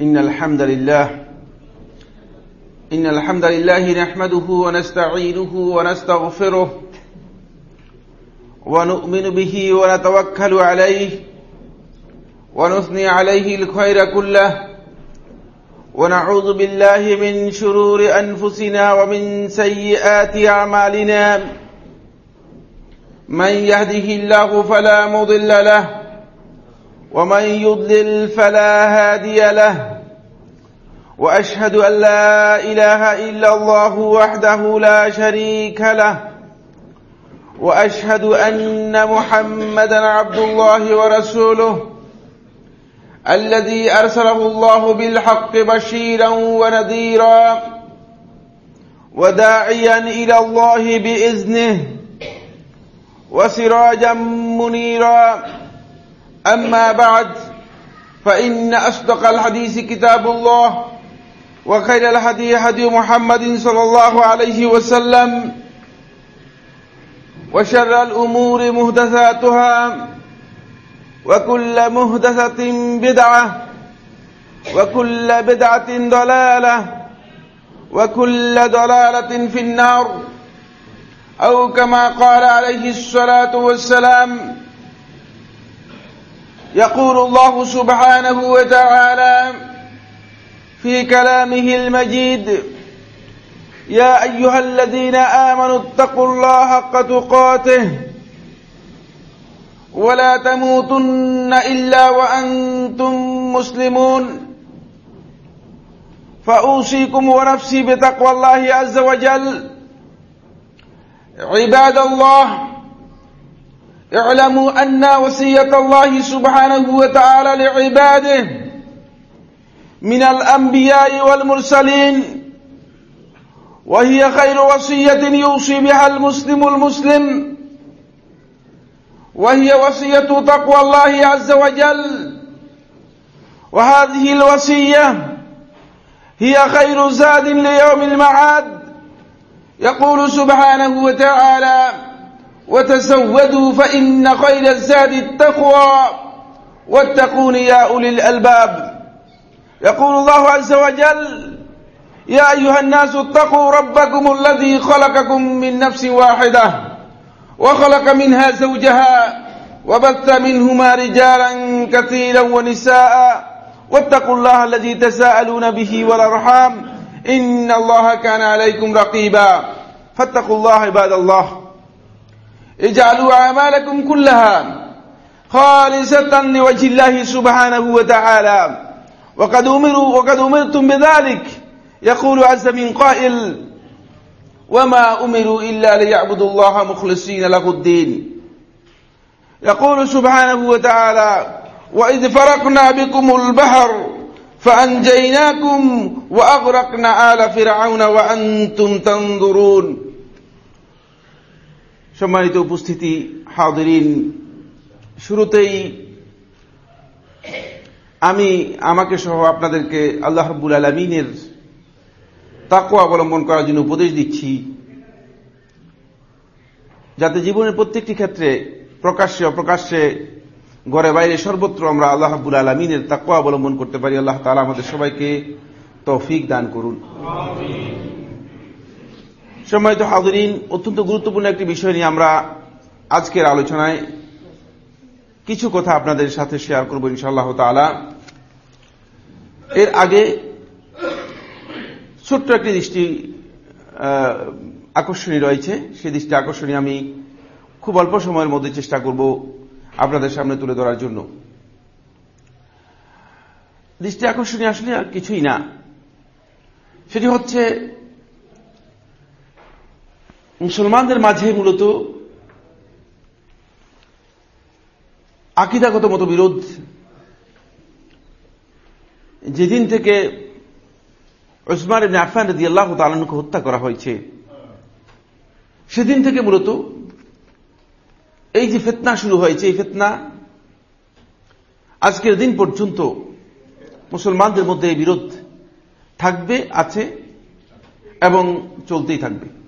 إن الحمد لله إن الحمد لله نحمده ونستعينه ونستغفره ونؤمن به ونتوكل عليه ونثني عليه الخير كله ونعوذ بالله من شرور أنفسنا ومن سيئات أعمالنا. من يهده الله فلا مضل له ومن يضلل فلا هادي له وأشهد أن لا إله إلا الله وحده لا شريك له وأشهد أن محمدا عبد الله ورسوله الذي أرسله الله بالحق بشيرا ونذيرا وداعيا إلى الله بإذنه وسراجا منيرا أما بعد فإن أصدق الحديث كتاب الله وخير الهدي هدي محمد صلى الله عليه وسلم وشر الأمور مهدثاتها وكل مهدثة بدعة وكل بدعة ضلالة وكل ضلالة في النار أو كما قال عليه الصلاة والسلام يقول الله سبحانه وتعالى في كلامه المجيد يا أيها الذين آمنوا اتقوا الله حق تقاته ولا تموتن إلا وأنتم مسلمون. فأوصيكم ونفسي بتقوى الله عز وجل. عباد الله اعلموا أن وصية الله سبحانه وتعالى لعباده من الأنبياء والمرسلين وهي خير وصية يوصي بها المسلم المسلم وهي وصية تقوى الله عز وجل. وهذه الوصية هي خير زاد ليوم المعاد يقول سبحانه وتعالى وتزودوا فإن خير الزاد التقوى. واتقون يا أولي الألباب. يقول الله عز وجل يا أيها الناس اتقوا ربكم الذي خلقكم من نفس واحدة وخلق منها زوجها وبث منهما رجالا كثيرا ونساء. واتقوا الله الذي تساءلون به والأرحام. إن الله كان عليكم رقيبا. فاتقوا الله عباد الله. اجعلوا أعمالكم كلها خالصة لوجه الله سبحانه وتعالى. وقد أمروا وقد أمرتم بذلك. يقول عز من قائل وما أمروا إلا ليعبدوا الله مخلصين له الدين. يقول سبحانه وتعالى وإذ فرقنا بكم البحر فأنجيناكم وأغرقنا آل فرعون وأنتم تنظرون. সম্মানিত উপস্থিতি হাদিরিন শুরুতেই আমি, আমাকে সহ আপনাদেরকে আল্লাহ রব্বুল আলমিনের তাকু অবলম্বন করার জন্য উপদেশ দিচ্ছি। যাতে জীবনের প্রত্যেকটি ক্ষেত্রে প্রকাশ্যে অপ্রকাশ্যে ঘরে বাইরে সর্বত্র আমরা আল্লাহ হাবুল আলমিনের তাকু অবলম্বন করতে পারি। আল্লাহ তালা আমাদের সবাইকে তৌফিক দান করুন। সম্মানিত হাজরিন, অত্যন্ত গুরুত্বপূর্ণ একটি বিষয় নিয়ে আমরা আজকের আলোচনায় কিছু কথা আপনাদের সাথে শেয়ার করব ইনশাআল্লাহ তালা এর আগে ছোট্ট একটি দৃষ্টি আকর্ষণীয় রয়েছে। সেই দৃষ্টি আকর্ষণীয় আমি খুব অল্প সময়ের মধ্যে চেষ্টা করব আপনাদের সামনে তুলে ধরার জন্য। দৃষ্টি আকর্ষণীয় আসলে আর কিছুই না। সেটি হচ্ছে মুসলমানদের মাঝে মূলত আকিদাগত মতবিরোধ। যেদিন থেকে ওসমান ইবনে আফান রদি আল্লাহ তালনকে হত্যা করা হয়েছে, সেদিন থেকে মূলত এই যে ফেতনা শুরু হয়েছে, এই ফেতনা আজকের দিন পর্যন্ত মুসলমানদের মধ্যে এই বিরোধ থাকবে, আছে এবং চলতেই থাকবে।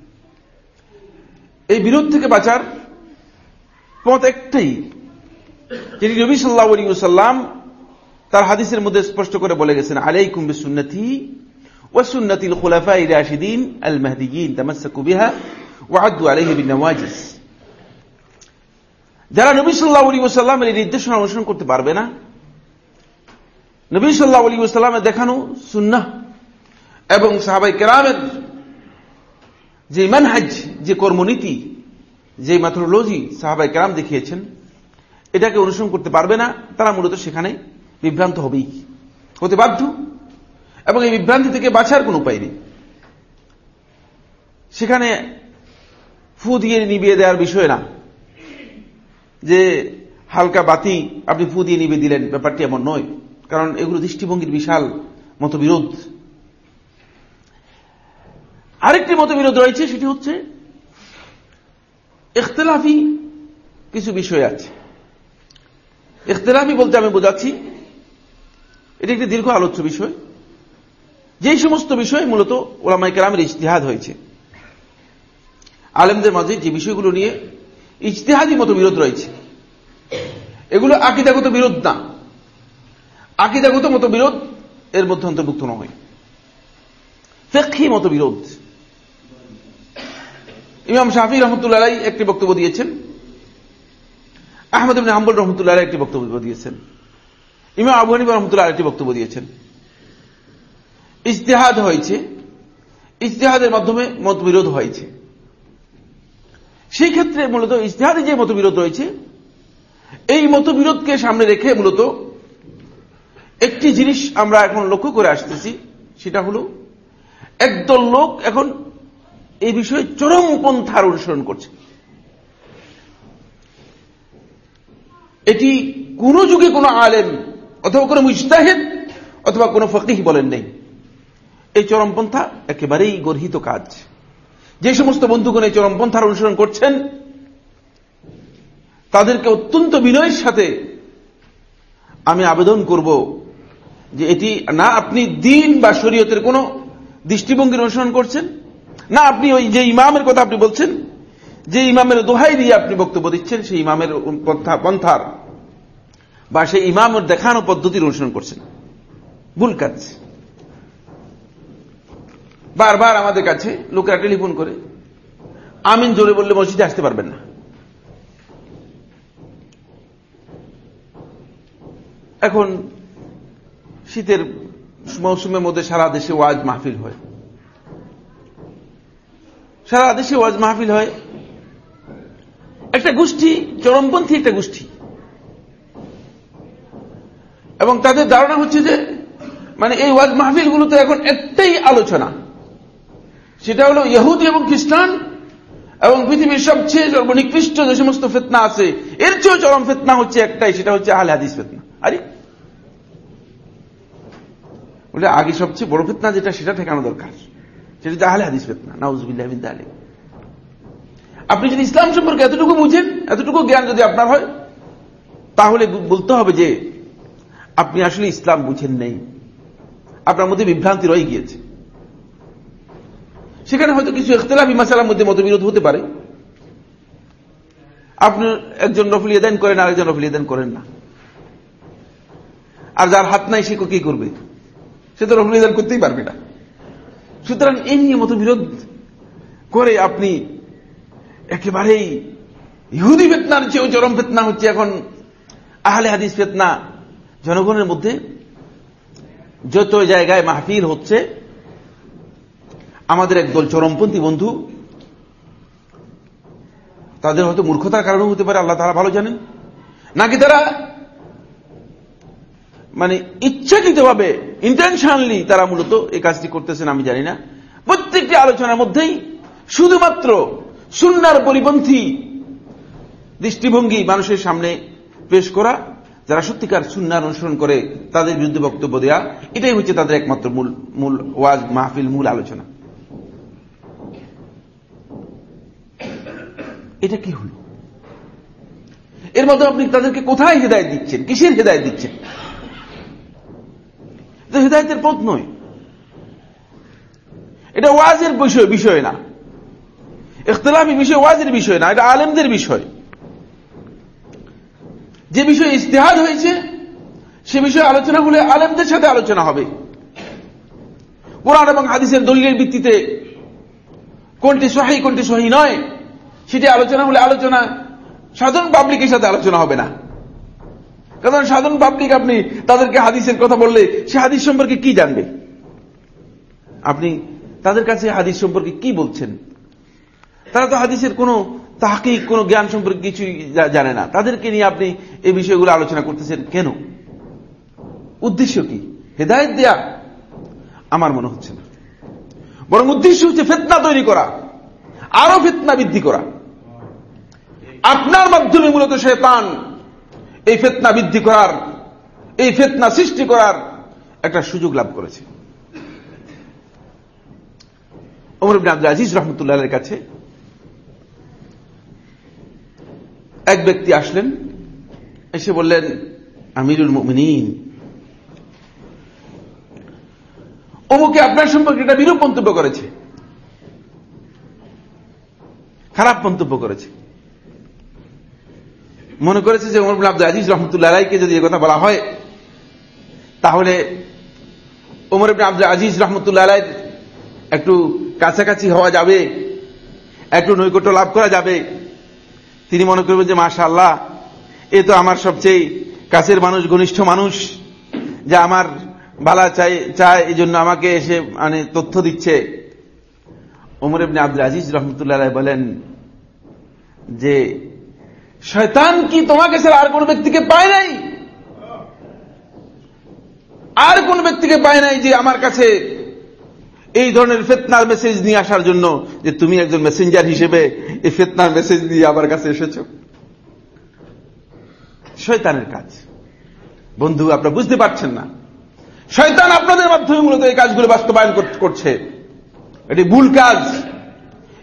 এই বিরোধ থেকে বাঁচার পথ একটাই যেটি নবী সাল্লাহ আলী সাল্লাম তার হাদিসের মধ্যে স্পষ্ট করে বলে গেছেন আলাইকুম বিসুন্নতি وسنة الخلفاء الراشدين المهديين تمسكوا بها وعدوا عليه بالنواجس যারা নবী সাল্লাহ আলী ওসাল্লামের এই নির্দেশনা অনুসরণ করতে পারবে না নবী সাল্লাহ আলী ওসাল্লামের দেখানো সুন্না এবং সাহাবাই কেরামের যে মানহাজ, যে কর্মনীতি, যে ম্যাথোলজি সাহাবাই কেরাম দেখিয়েছেন, এটাকে অনুসরণ করতে পারবে না, তারা মূলত সেখানে বিভ্রান্ত হবেই। হতে বাধ্য। এবং এই বিভ্রান্তি থেকে বাঁচার কোন উপায় নেই। সেখানে ফু দিয়ে নিবিয়ে দেওয়ার বিষয় না। যে হালকা বাতি আপনি ফু দিয়ে নিবে দিলেন, ব্যাপারটি এমন নয়। কারণ এগুলো দৃষ্টিভঙ্গির বিশাল মতবিরোধ। আরেকটি মতবিরোধ রয়েছে, সেটি হচ্ছে ইখতলাফি কিছু বিষয় আছে। ইখতলাফি বলতে আমি বোঝাচ্ছি, এটি একটি দীর্ঘ আলোচ্য বিষয়। যেই সমস্ত বিষয় মূলত ওলামাই কেরামের ইজতিহাদ হয়েছে। আলেমদের মাঝে যে বিষয়গুলো নিয়ে ইজতেহাদি মতো বিরোধ রয়েছে, এগুলো আকিদাগত বিরোধ না। আকিদাগত মতো বিরোধ এর মধ্যে অন্তর্ভুক্ত নয়। ফেক্ষি মতো বিরোধ ইমাম শাহি রহমতুল্লাহ একটি বক্তব্য দিয়েছেন। আহমদ হাম্বুল রহমতুল্লাহ একটি বক্তব্য দিয়েছেন। ইমাম আবু হানিফা রহমতুল্লাহ একটি বক্তব্য দিয়েছেন। ইজতেহাদ হয়েছে। ইজতেহাদের মাধ্যমে মতবিরোধ হয়েছে। সেই ক্ষেত্রে মূলত ইজতেহাদে যে মতবিরোধ রয়েছে, এই মতবিরোধকে সামনে রেখে মূলত একটি জিনিস আমরা এখন লক্ষ্য করে আসতেছি, সেটা হল, একদল লোক এখন এই বিষয়ে চরম পন্থার অনুসরণ করছে। এটি কোন যুগে কোন আলেম অথবা কোন মুস্তাহেদ অথবা কোন ফকিহ বলেন নেই। এই চরমপন্থা একেবারেই গর্হিত কাজ। যে সমস্ত বন্ধুগণ এই চরমপন্থার অনুসরণ করছেন, তাদেরকে অত্যন্ত বিনয়ের সাথে আমি আবেদন করব যে এটি না আপনি দিন বা শরীয়তের কোন দৃষ্টিভঙ্গির অনুসরণ করছেন না, আপনি ওই যে ইমামের কথা আপনি বলছেন, যে ইমামের দোহাই দিয়ে আপনি বক্তব্য দিচ্ছেন, সেই ইমামের পন্থার বা সেই ইমামের দেখানো পদ্ধতির অনুসরণ করছেন। ভুল কাজ। বারবার আমাদের কাছে লোকেরা টেলিফোন করে, আমিন জোরে বললে মসজিদে আসতে পারবেন না। এখন শীতের মৌসুমের মধ্যে সারা দেশে ওয়াজ মাহফিল হয়। সারা দেশে ওয়াজ মাহফিল হয়। একটা গোষ্ঠী, চরমপন্থী একটা গোষ্ঠী। এবং তাদের ধারণা হচ্ছে যে মানে এই ওয়াজ মাহফিলগুলোতে এখন একটাই আলোচনা। সেটা হল ইহুদি এবং খ্রিস্টান এবং পৃথিবীর সবচেয়ে সর্বনিকৃষ্ট যে সমস্ত ফেতনা আছে, এর চেয়েও চরম ফেতনা হচ্ছে একটাই, সেটা হচ্ছে আহলে হাদিস ফেতনা। আরে! বলে আগে সবচেয়ে বড় ফেতনা যেটা, সেটা ঠেকানো দরকার। সেটা হচ্ছে আহলে হাদিস ফেতনা নাউজুবিল্লাহ আলী আপনি যদি ইসলাম সম্পর্কে এতটুকু বুঝেন, এতটুকু জ্ঞান যদি আপনার হয়, তাহলে বলতে হবে যে আপনি আসলে ইসলাম বুঝেন নেই। আপনার মধ্যে বিভ্রান্তি রয়ে গিয়েছে। সেখানে হয়তো কিছু ইখতলাফি মাসালার মধ্যে মতবিরোধ হতে পারে। আপনি একজন নফল ইয়েদান করেন আর একজন নফল ইয়েদান করেন না। আর যার হাত নাই, সে কি করবে? সে তো নফল ইয়েদান করতেই পারবে না। সুতরাং এই নিয়ে মতবিরোধ করে আপনি একেবারেই ইহুদি ফেতনার চেয়েও চরম ফেতনা হচ্ছে এখন আহলে হাদিস ফেতনা। জনগণের মধ্যে যত জায়গায় মাহফিল হচ্ছে, আমাদের একদল চরমপন্থী বন্ধু, তাদের হয়তো মূর্খতার কারণে হতে পারে, আল্লাহ তারা ভালো জানেন। নাকি তারা মানে ইচ্ছাকৃতভাবে ইন্টেনশনালি তারা মূলত এই কাজটি করতেছেন, আমি জানি না। প্রত্যেকটি আলোচনার মধ্যেই শুধুমাত্র সুন্নার পরিপন্থী দৃষ্টিভঙ্গি মানুষের সামনে পেশ করা, যারা সত্যিকার সুন্নার অনুসরণ করে তাদের বিরুদ্ধে বক্তব্য দেয়া, এটাই হচ্ছে তাদের একমাত্র মূল মূল ওয়াজ, মাহফিল, মূল আলোচনা। এটা কি হল? এর মধ্যে আপনি তাদেরকে কোথায় হেদায়ত দিচ্ছেন? কিসের হেদায়ত দিচ্ছেন? হেদায়তের পথ নয়। এটা ওয়াজের বিষয় বিষয় না। ইখতলাফি বিষয় ওয়াজের বিষয় না, এটা আলেমদের বিষয়। যে বিষয়ে ইস্তেহাদ হয়েছে, সে বিষয়ে আলোচনা হলে আলেমদের সাথে আলোচনা হবে। কোরআন এবং হাদিসের দলিলের ভিত্তিতে কোনটি সহি কোনটি সহি নয়, সেটি আলোচনা হলে আলোচনা সাধারণ পাবলিকের সাথে আলোচনা হবে না। কারণ সাধারণ পাবলিক আপনি তাদেরকে হাদিসের কথা বললে সে হাদিস সম্পর্কে কি জানবে? আপনি তাদের কাছে হাদিস সম্পর্কে কি বলছেন? তারা তো হাদিসের কোনো তাহকিক, কোন জ্ঞান সম্পর্কে কিছুই জানে না। তাদেরকে নিয়ে আপনি এই বিষয়গুলো আলোচনা করতেছেন কেন? উদ্দেশ্য কি? হেদায়ত দেয়া আমার মনে হচ্ছে না। বরং উদ্দেশ্য হচ্ছে ফেতনা তৈরি করা আরও ফেতনা বৃদ্ধি করা। আপনার মাধ্যমে মূলত শেতান এই ফেতনা বৃদ্ধি করার, এই ফেতনা সৃষ্টি করার একটা সুযোগ লাভ করেছে। আব্দুল আজিজ রহমতুল্লাহের কাছে এক ব্যক্তি আসলেন, এসে বললেন, আমিরুল মিনীন অমুকে আপনার সম্পর্কে একটা বিরূপ মন্তব্য করেছে। খারাপ মন্তব্য করেছে। মনে করেছে যে ওমর আব্দুল আজিজ রহমতুল্লাহ রায়কে যদি কথা বলা হয়, তাহলে ওমর আব্দুল আজিজ রহমতুল্লাহ রায় একটু কাছাকাছি হওয়া যাবে, একটু নৈকট্য লাভ করা যাবে। তিনি মনে করবেন যে মাশা আল্লাহ এ তো আমার সবচেয়ে কাছের মানুষ, ঘনিষ্ঠ মানুষ, যা আমার বালা চাই, চায় এই জন্য আমাকে এসে মানে তথ্য দিচ্ছে। ওমর আব্দুল আজিজ রহমতুল্লাহ বলেন যে শয়তান কি তোমাকে ছাড়া আর কোন ব্যক্তিকে পায় নাই? আর কোন ব্যক্তিকে পায় নাই যে আমার কাছে এই ধরনের ফেতনার মেসেজ নিয়ে আসার জন্য যে তুমি একজন মেসেঞ্জার হিসেবে এই ফেতনার মেসেজ নিয়ে আমার কাছে এসেছ? শয়তানের কাজ। বন্ধু, আপনারা বুঝতে পারছেন না। শয়তান আপনাদের মাধ্যমে মূলত এই কাজগুলো বাস্তবায়ন করছে। এটি ভুল কাজ।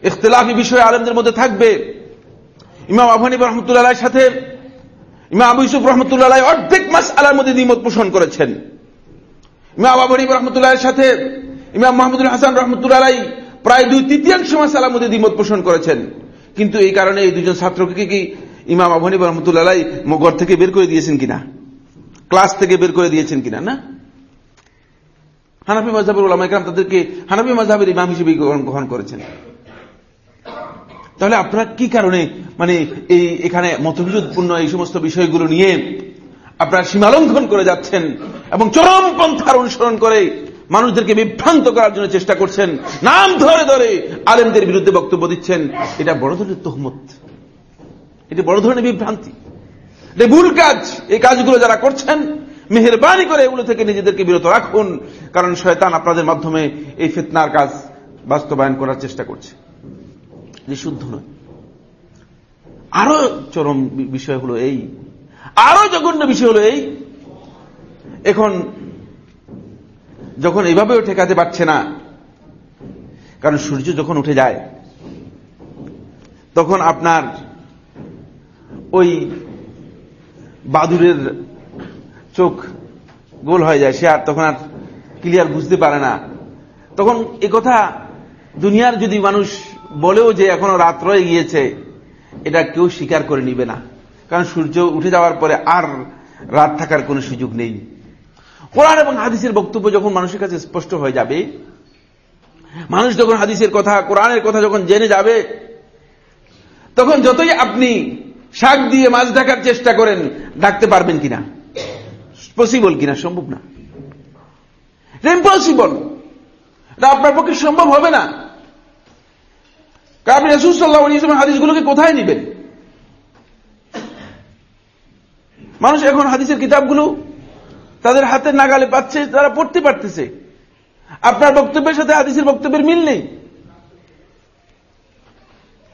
ইখতলাফি বিষয়ে আলমদের মধ্যে থাকবে। ইমাম আফানি রহমতুল্লাহ সাথে, ইমাম আবু ইসুফ রহমতুল্লাহ অর্ধেক মাস আলার মধ্যে দ্বিমত পোষণ করেছেন। ইমাম আবহানি রহমতুল্লাহের সাথে, ইমাম মাহমুদুল হাসান রহমতুল্লাহ প্রায় দুই তৃতীয়াংশ মাস আলার মধ্যে দ্বিমত পোষণ করেছেন। কিন্তু এই কারণে এই দুজন ছাত্রকে কি ইমাম আবহানি রহমতুল্লাহ ঘর থেকে বের করে দিয়েছেন কিনা? ক্লাস থেকে বের করে দিয়েছেন কিনা, না? হানাফি মজাবের ওলামাইকার তাদেরকে হানাফি মজাবের ইমাম হিসেবে গ্রহণ করেছেন। তাহলে আপনারা কি কারণে মানে এই এখানে মতবিরোধপূর্ণ এই সমস্ত বিষয়গুলো নিয়ে আপনারা সীমালঙ্ঘন করে যাচ্ছেন এবং চরম পন্থার অনুসরণ করে মানুষদেরকে বিভ্রান্ত করার জন্য চেষ্টা করছেন, নাম ধরে ধরে আলেমদের বিরুদ্ধে বক্তব্য দিচ্ছেন, এটা বড় ধরনের তহমত। এটি বড় ধরনের বিভ্রান্তি। এটা ভুল কাজ। এই কাজগুলো যারা করছেন, মেহরবানি করে এগুলো থেকে নিজেদেরকে বিরত রাখুন, কারণ শয়তান আপনাদের মাধ্যমে এই ফিতনার কাজ বাস্তবায়ন করার চেষ্টা করছে। যে শুদ্ধ নয়। আরও চরম বিষয় হলো এই, আরও জঘন্য বিষয় হলো এই, এখন যখন এভাবেও ঠেকাতে পারছে না, কারণ সূর্য যখন উঠে যায়, তখন আপনার ওই বাদুরের চোখ গোল হয়ে যায়, সে আর তখন আর ক্লিয়ার বুঝতে পারে না। তখন কথা দুনিয়ার যদি মানুষ বলেও যে এখনও রাত রয়ে গিয়েছে, এটা কেউ স্বীকার করে নিবে না। কারণ সূর্য উঠে যাওয়ার পরে আর রাত থাকার কোনো সুযোগ নেই। কোরআন এবং হাদিসের বক্তব্য যখন মানুষের কাছে স্পষ্ট হয়ে যাবে, মানুষ যখন হাদিসের কথা, কোরআনের কথা যখন জেনে যাবে, তখন যতই আপনি শাক দিয়ে মাছ ঢাকার চেষ্টা করেন ডাকতে পারবেন কিনা? পসিবল কিনা? সম্ভব না। ইম্পসিবল আপনার পক্ষে সম্ভব হবে না। আপনি রসুল সাল্লাহ হাদিসগুলোকে কোথায় নিবেন? মানুষ এখন হাদিসের কিতাবগুলো তাদের হাতে নাগালে পাচ্ছে, তারা পড়তে পারতেছে। আপনার বক্তব্যের সাথে হাদিসের বক্তব্যের মিল নেই।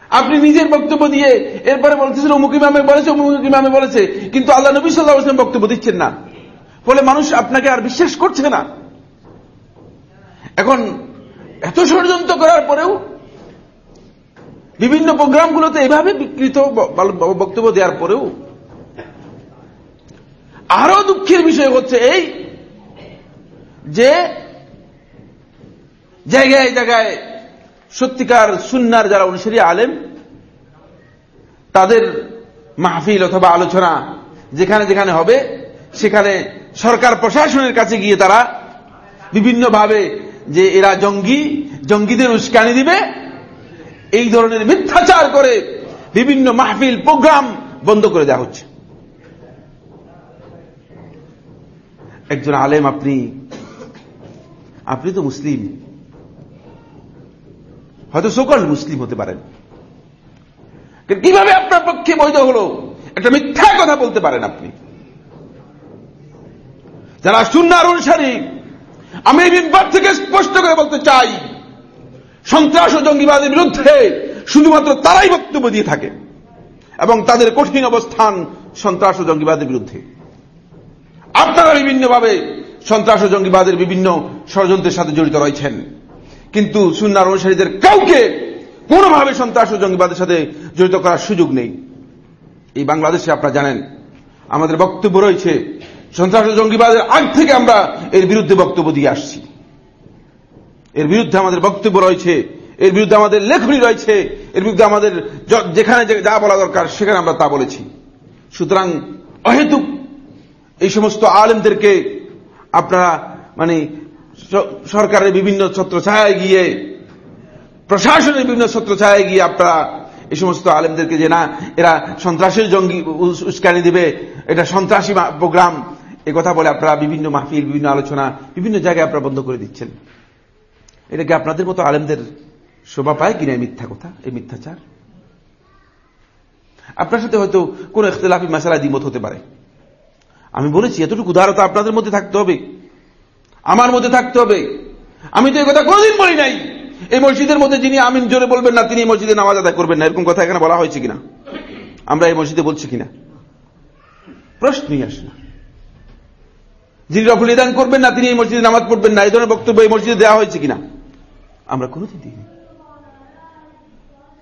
আপনি নিজের বক্তব্য দিয়ে এরপরে বলতেছেন, অমুক ইমামে বলেছে, অমুক ইমামে বলেছে। কিন্তু আল্লাহ নবী সাল্লাহ আসলাম বক্তব্য দিচ্ছেন না। ফলে মানুষ আপনাকে আর বিশ্বাস করছে না। এখন এত ষড়যন্ত্র করার পরেও বিভিন্ন প্রোগ্রামগুলোতে এভাবে বিকৃত বক্তব্য দেওয়ার পরেও আরও দুঃখের বিষয় হচ্ছে এই যে জায়গায় জায়গায় সত্যিকার সুন্নার যারা অনুসারী আলেম, তাদের মাহফিল অথবা আলোচনা যেখানে যেখানে হবে, সেখানে সরকার প্রশাসনের কাছে গিয়ে তারা বিভিন্নভাবে যে এরা জঙ্গি, জঙ্গিদের উস্কানি দিবে এই ধরনের মিথ্যাচার করে বিভিন্ন মাহফিল, প্রোগ্রাম বন্ধ করে দেওয়া হচ্ছে। একজন আলেম আপনি আপনি তো মুসলিম। হয়তো সকল মুসলিম হতে পারেন। কীভাবে আপনার পক্ষে বৈধ হল? একটা মিথ্যা কথা বলতে পারেন আপনি। যারা সুন্নার অনুসারী, আমি এই বিভাগ থেকে স্পষ্ট করে বলতে চাই সন্ত্রাস ও জঙ্গিবাদের বিরুদ্ধে শুধুমাত্র তারাই বক্তব্য দিয়ে থাকে এবং তাদের কঠিন অবস্থান সন্ত্রাস ও জঙ্গিবাদের বিরুদ্ধে। আপনারা বিভিন্নভাবে সন্ত্রাস ও জঙ্গিবাদের বিভিন্ন ষড়যন্ত্রের সাথে জড়িত রয়েছেন। কিন্তু সুন্নার অনুসারীদের কাউকে কোনোভাবে সন্ত্রাস ও জঙ্গিবাদের সাথে জড়িত করার সুযোগ নেই। এই বাংলাদেশে আপনারা জানেন, আমাদের বক্তব্য রয়েছে, সন্ত্রাস ও জঙ্গিবাদের আগ থেকে আমরা এর বিরুদ্ধে বক্তব্য দিয়ে আসছি। এর বিরুদ্ধে আমাদের বক্তব্য রয়েছে, এর বিরুদ্ধে আমাদের লেখনী রয়েছে, এর বিরুদ্ধে আমাদের যেখানে যা বলা দরকার সেখানে আমরা তা বলেছি। সুতরাং অহেতুক এই সমস্ত আলেমদেরকে আপনারা মানে সরকারের বিভিন্ন ছত্রছায়ায় গিয়ে, প্রশাসনের বিভিন্ন ছত্রছায়ায় গিয়ে আপনারা এই সমস্ত আলেমদেরকে যে না, এরা সন্ত্রাসের জঙ্গি উস্কানি দিবে, এটা সন্ত্রাসী প্রোগ্রাম, এ কথা বলে আপনারা বিভিন্ন মাহফিল, বিভিন্ন আলোচনা, বিভিন্ন জায়গায় আপনারা বন্ধ করে দিচ্ছেন। এটা কি আপনাদের মতো আলেমদের শোভা পায় কিনা এই মিথ্যা কথা, এই মিথ্যাচার? আপনার সাথে হয়তো কোন ইখতলাফি মশালা দ্বিমত হতে পারে। আমি বলেছি, এতটুকু উদারতা আপনাদের মধ্যে থাকতে হবে। আমার মধ্যে থাকতে হবে। আমি তো এই কথা কোনদিন বলি নাই। এই মসজিদের মধ্যে যিনি আমিন জোরে বলবেন না, তিনি এই মসজিদে নামাজ আদায় করবেন না। এরকম কথা এখানে বলা হয়েছে কিনা? আমরা এই মসজিদে বলছি কিনা? প্রশ্নই আসে না। যিনি রফুল ইদান করবেন না, তিনি এই মসজিদে নামাজ পড়বেন না। এই ধরনের বক্তব্য এই মসজিদে দেওয়া হয়েছে কিনা? আমরা কোনোদিন দিইনি।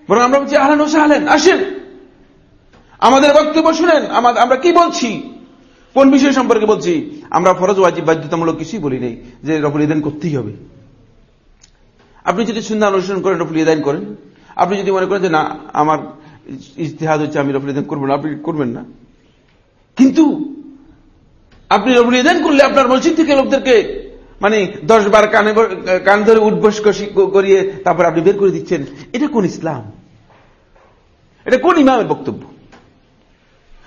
বরং আমরা বলছি, আহলেন ও সাহলেন, আসেন। আমাদের বক্তব্য শুনেন আমরা কি বলছি? কোন বিষয় সম্পর্কে বলছি? আমরা ফরজ, ওয়াজিব, বাধ্যতামূলক কিছুই বলি নেই যে রফুল ইদান করতেই হবে। আপনি যদি সুন্দর অনুসরণ করেন, রফুল ইদান করেন। আপনি যদি মনে করেন যে না, আমার ইতিহাদ হচ্ছে আমি রফুল ইদান করব না, আপনি করবেন না। কিন্তু আপনি রফুল ইদান করলে আপনার মসজিদ থেকে লোকদেরকে মানে দশ বার কানে কান ধরে উদ্বোস করিয়ে তারপর আপনি বের করে দিচ্ছেন। এটা কোন ইসলাম? এটা কোন ইমামের বক্তব্য?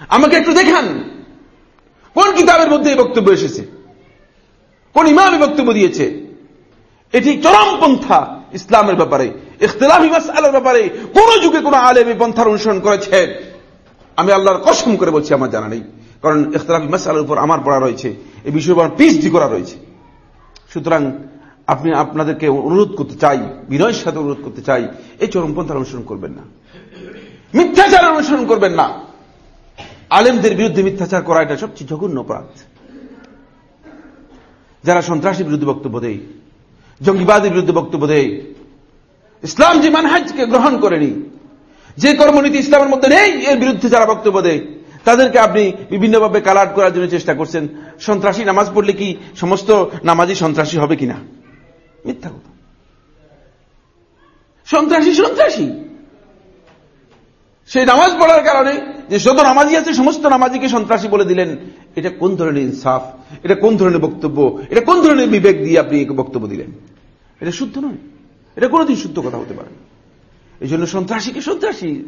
আমাকে একটু দেখান। কোন কিতাবের মধ্যে এই বক্তব্য এসেছে? কোন ইমামে বক্তব্য দিয়েছে? এটি চরমপন্থা ইসলামের ব্যাপারে, ইখতলাফি মাসালার ব্যাপারে কোন যুগে কোন আলেম এই পন্থার অনুসরণ করেছে। আমি আল্লাহর কসম করে বলছি, আমার জানা নেই। কারণ ইখতলাফি মাসালার উপর আমার পড়া রয়েছে। এই বিষয়ে আমার পিএইচডি করা রয়েছে। সুতরাং আপনি আপনাদেরকে অনুরোধ করতে চাই, বিনয়ের সাথে অনুরোধ করতে চাই, এই চরমপন্থার অনুসরণ করবেন না। মিথ্যাচার অনুসরণ করবেন না। আলেমদের বিরুদ্ধে মিথ্যাচার করা এটা সবচেয়ে জঘন্য অপরাধ। যারা সন্ত্রাসীর বিরুদ্ধে বক্তব্য দেয়, জঙ্গিবাদের বিরুদ্ধে বক্তব্য দেয়, ইসলাম যে মানহাজকে গ্রহণ করেনি, যে কর্মনীতি ইসলামের মধ্যে নেই, এর বিরুদ্ধে যারা বক্তব্য দেয় তাদেরকে আপনি বিভিন্নভাবে কালার করার জন্য চেষ্টা করছেন। সন্ত্রাসী নামাজ পড়লে কি সমস্ত নামাজি সন্ত্রাসী হবে কিনা? মিথ্যা কথা। সন্ত্রাসী সন্ত্রাসী। সেই নামাজ পড়ার কারণে যে যত নামাজি আছে, সমস্ত নামাজিকে সন্ত্রাসী বলে দিলেন। এটা কোন ধরনের ইনসাফ? এটা কোন ধরনের বক্তব্য? এটা কোন ধরনের বিবেক দিয়ে আপনি বক্তব্য দিলেন? এটা শুদ্ধ নয়। এটা কোনোদিন শুদ্ধ কথা হতে পারে এই জন্য সন্ত্রাসীকে সন্ত্রাসী।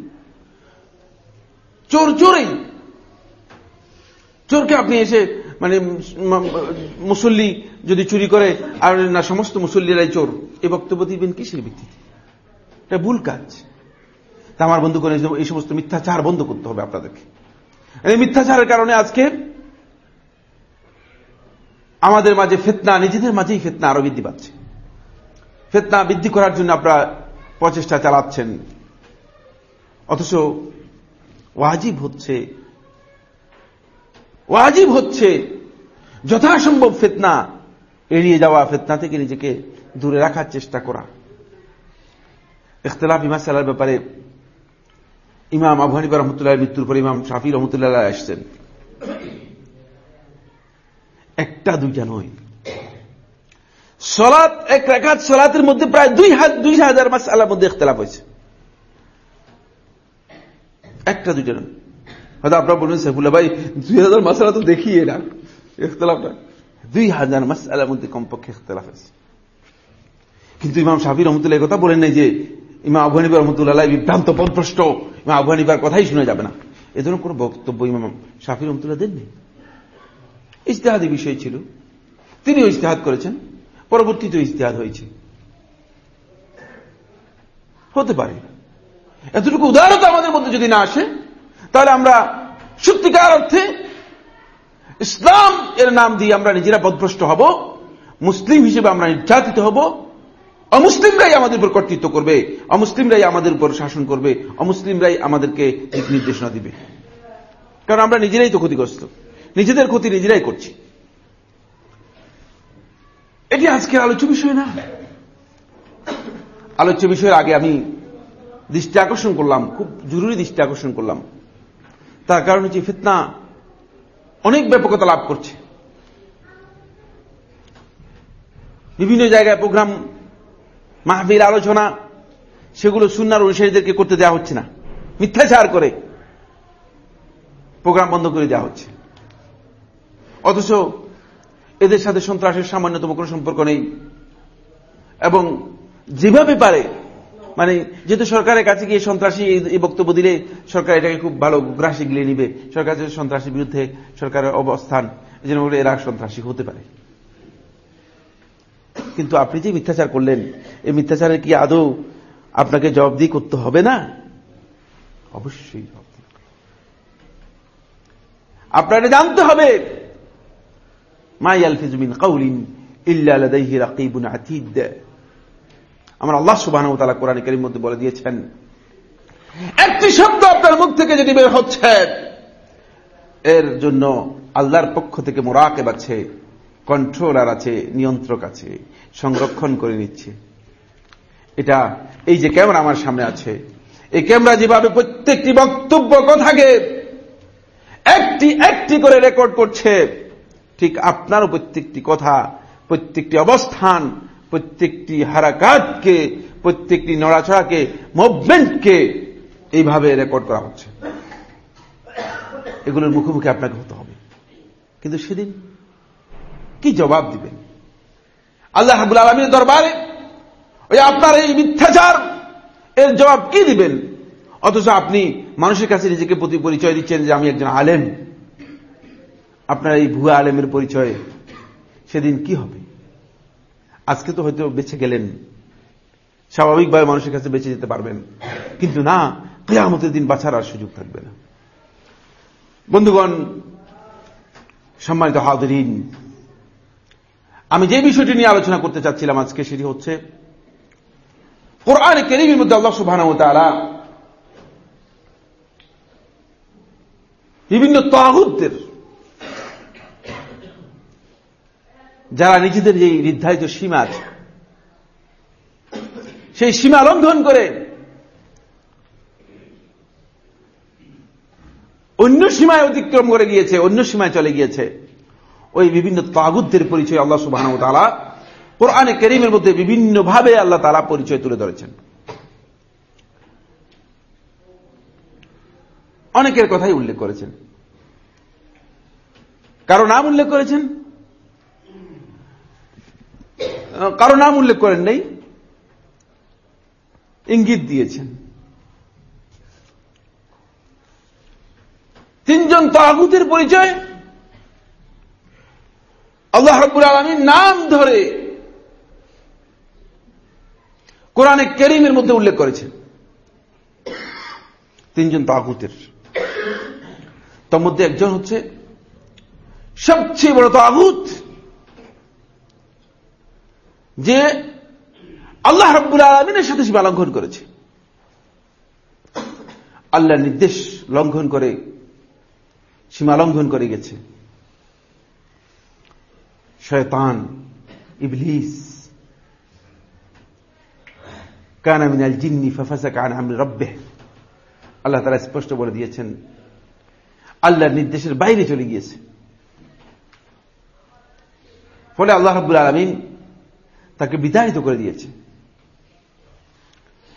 চোর, চোরেই চোরকে আপনি এসে মানে মুসল্লি যদি চুরি করে, আর না, সমস্ত মুসল্লিরাই চোর। এ বক্তব্য দিবেন কিসের ভিত্তিতে? এটা ভুল কাজ। তা আমার বন্ধু করে এই সমস্ত মিথ্যাচার বন্ধ করতে হবে আপনাদেরকে। এই মিথ্যাচারের কারণে আজকে আমাদের মাঝে ফেতনা, নিজেদের মাঝেই ফেতনা আরও বৃদ্ধি পাচ্ছে। ফেতনা বৃদ্ধি করার জন্য আপনারা প্রচেষ্টা চালাচ্ছেন। অথচ ওয়াজিব হচ্ছে ওয়াজিব হচ্ছে। যথাসম্ভব ফেতনা, এড়িয়ে যাওয়া ফেতনা থেকে নিজেকে দূরে রাখার চেষ্টা করা। ইখতলাফ ইমাসালার ব্যাপারে ইমাম আবু হানিফা রহমতুল্লাহ মৃত্যুর পর ইমাম শাফি রহমতুল্লাহ আসছেন। একটা, দুইটা নয়। সলাৎ, এক রেখাত সলাতের মধ্যে প্রায় দুই হাজার দুই হাজার মাস আল্লাহর মধ্যে ইখতলাফ হয়েছে। একটা, দুইটা নয়। হয়তো আপনারা বলবেন, সেফুল্লাহ ভাই, দুই হাজার মাসালা তো দেখি না। ইখতলাফটা। দুই হাজার মাস আলার মধ্যে কমপক্ষে ইখতলাফ আছে। কিন্তু ইমাম শাফি রহমতুল্লাহ কথা বলেন নাই যে, ইমাম আবু রহমতুল্লাহ বিভ্রান্ত পদভ্রষ্ট ইমাম আবু কথাই শুনে যাবে না। এ ধরনের কোন বক্তব্য ইমাম শাফি রহমতুল্লাহ দেননি। ইস্তেহাদি বিষয় ছিল। তিনিও ইস্তেহাদ করেছেন। পরবর্তীতে ইস্তেহাদ হয়েছে। হতে পারে। এতটুকু উদারতা আমাদের মধ্যে যদি না আসে তাহলে আমরা সত্যিকার অর্থে ইসলাম এর নাম দিয়ে আমরা নিজেরা পদভ্রষ্ট হব, মুসলিম হিসেবে আমরা নির্যাতিত হব, অমুসলিমরাই আমাদের উপর কর্তৃত্ব করবে, অমুসলিমরাই আমাদের উপর শাসন করবে, অমুসলিমরাই আমাদেরকে দিক নির্দেশনা দিবে। কারণ আমরা নিজেরাই তো ক্ষতিগ্রস্ত, নিজেদের ক্ষতি নিজেরাই করছি। এটি আজকের আলোচ্য বিষয় না। আলোচ্য বিষয়ের আগে আমি দৃষ্টি আকর্ষণ করলাম, খুব জরুরি দৃষ্টি আকর্ষণ করলাম। তার কারণ হচ্ছে ফিতনা অনেক ব্যাপকতা লাভ করছে। বিভিন্ন জায়গায় প্রোগ্রাম মাহবিল আলোচনা, সেগুলো সুনার অনুসারীদেরকে করতে দেওয়া হচ্ছে না। মিথ্যাচার করে প্রোগ্রাম বন্ধ করে দেওয়া হচ্ছে। অথচ এদের সাথে সন্ত্রাসের সামান্যতম কোনো সম্পর্ক নেই। এবং যেভাবে পারে মানে যেহেতু সরকারের কাছে গিয়ে সন্ত্রাসী এই বক্তব্য দিলে সরকার এটাকে খুব ভালো গ্রাসে গিলে নিবে। সরকার সন্ত্রাসীর বিরুদ্ধে সরকারের অবস্থান জন্য এরা সন্ত্রাসী হতে পারে। কিন্তু আপনি যে মিথ্যাচার করলেন, এই মিথ্যাচারের কি আদৌ আপনাকে জবাবদি করতে হবে না? অবশ্যই আপনাকে জানতে হবে মাই আলফিজমিন কাউলিন ইল্লা ইল্লাহি রাকিবুন আতিদ। আমার আল্লাহ সুবাহ তালা কোরআন কারির মধ্যে বলে দিয়েছেন, একটি শব্দ আপনার মুখ থেকে যেটি বের হচ্ছে, এর জন্য আল্লাহর পক্ষ থেকে মোরাকেব আছে, কন্ট্রোলার আছে, নিয়ন্ত্রক আছে, সংরক্ষণ করে নিচ্ছে। এটা এই যে ক্যামেরা আমার সামনে আছে, এই ক্যামেরা যেভাবে প্রত্যেকটি বক্তব্য কথাকে একটি একটি করে রেকর্ড করছে, ঠিক আপনারও প্রত্যেকটি কথা, প্রত্যেকটি অবস্থান প্রত্যেকটি হারাকাতকে, প্রত্যেকটি নড়াচড়াকে মুভমেন্টকে এইভাবে রেকর্ড করা হচ্ছে। এগুলোর মুখোমুখি আপনাকে হতে হবে। কিন্তু সেদিন কি জবাব দিবেন? আল্লাহ হাবুল আলমীর দরবারে ওই আপনার এই মিথ্যাচার, এর জবাব কি দিবেন? অথচ আপনি মানুষের কাছে নিজেকে প্রতি পরিচয় দিচ্ছেন যে আমি একজন আলেম। আপনার এই ভুয়া আলেমের পরিচয় সেদিন কি হবে? আজকে তো হয়তো বেঁচে গেলেন। স্বাভাবিকভাবে মানুষের কাছে বেঁচে যেতে পারবেন। কিন্তু না, কেয়ামতের দিন বাঁচার আর সুযোগ থাকবে না। বন্ধুগণ, সম্মানিত হাদরিন আমি যে বিষয়টি নিয়ে আলোচনা করতে চাচ্ছিলাম আজকে সেটি হচ্ছে, কোরআনে কেরিমের মধ্যে আল্লাহ সুবাহ তারা বিভিন্ন তাহুদদের যারা নিজেদের যে নির্ধারিত সীমা আছে, সেই সীমা লঙ্ঘন করে অন্য সীমায় অতিক্রম করে গিয়েছে, অন্য সীমায় চলে গিয়েছে। ওই বিভিন্ন তাগুদের পরিচয় আল্লাহ সুবাহ তালা কোরআনে কেরিমের মধ্যে বিভিন্নভাবে আল্লাহ তালা পরিচয় তুলে ধরেছেন। অনেকের কথাই উল্লেখ করেছেন। কারও নাম উল্লেখ করেছেন? কারও নাম উল্লেখ করেন নেই। ইঙ্গিত দিয়েছেন। তিনজন তাগুতের পরিচয়। আল্লাহ রব্বুল আলমীর নাম ধরে কোরআনে কেরিমের মধ্যে উল্লেখ করেছেন। তিনজন তাগুতের। তার মধ্যে একজন হচ্ছে সবচেয়ে বড় তাগুত। যে আল্লাহ রব্বুল আলমিনের সাথে সীমা লঙ্ঘন করেছে। আল্লাহ নির্দেশ লঙ্ঘন করে, সীমা লঙ্ঘন করে গেছে। শয়তান, ইবলিস, কানা জিন্নি ফাফাসা কান আমি রব্বে আল্লাহ তারা স্পষ্ট বলে দিয়েছেন, আল্লাহর নির্দেশের বাইরে চলে গিয়েছে। ফলে আল্লাহ রব্বুল আলমিন তাকে বিতাড়িত করে দিয়েছে।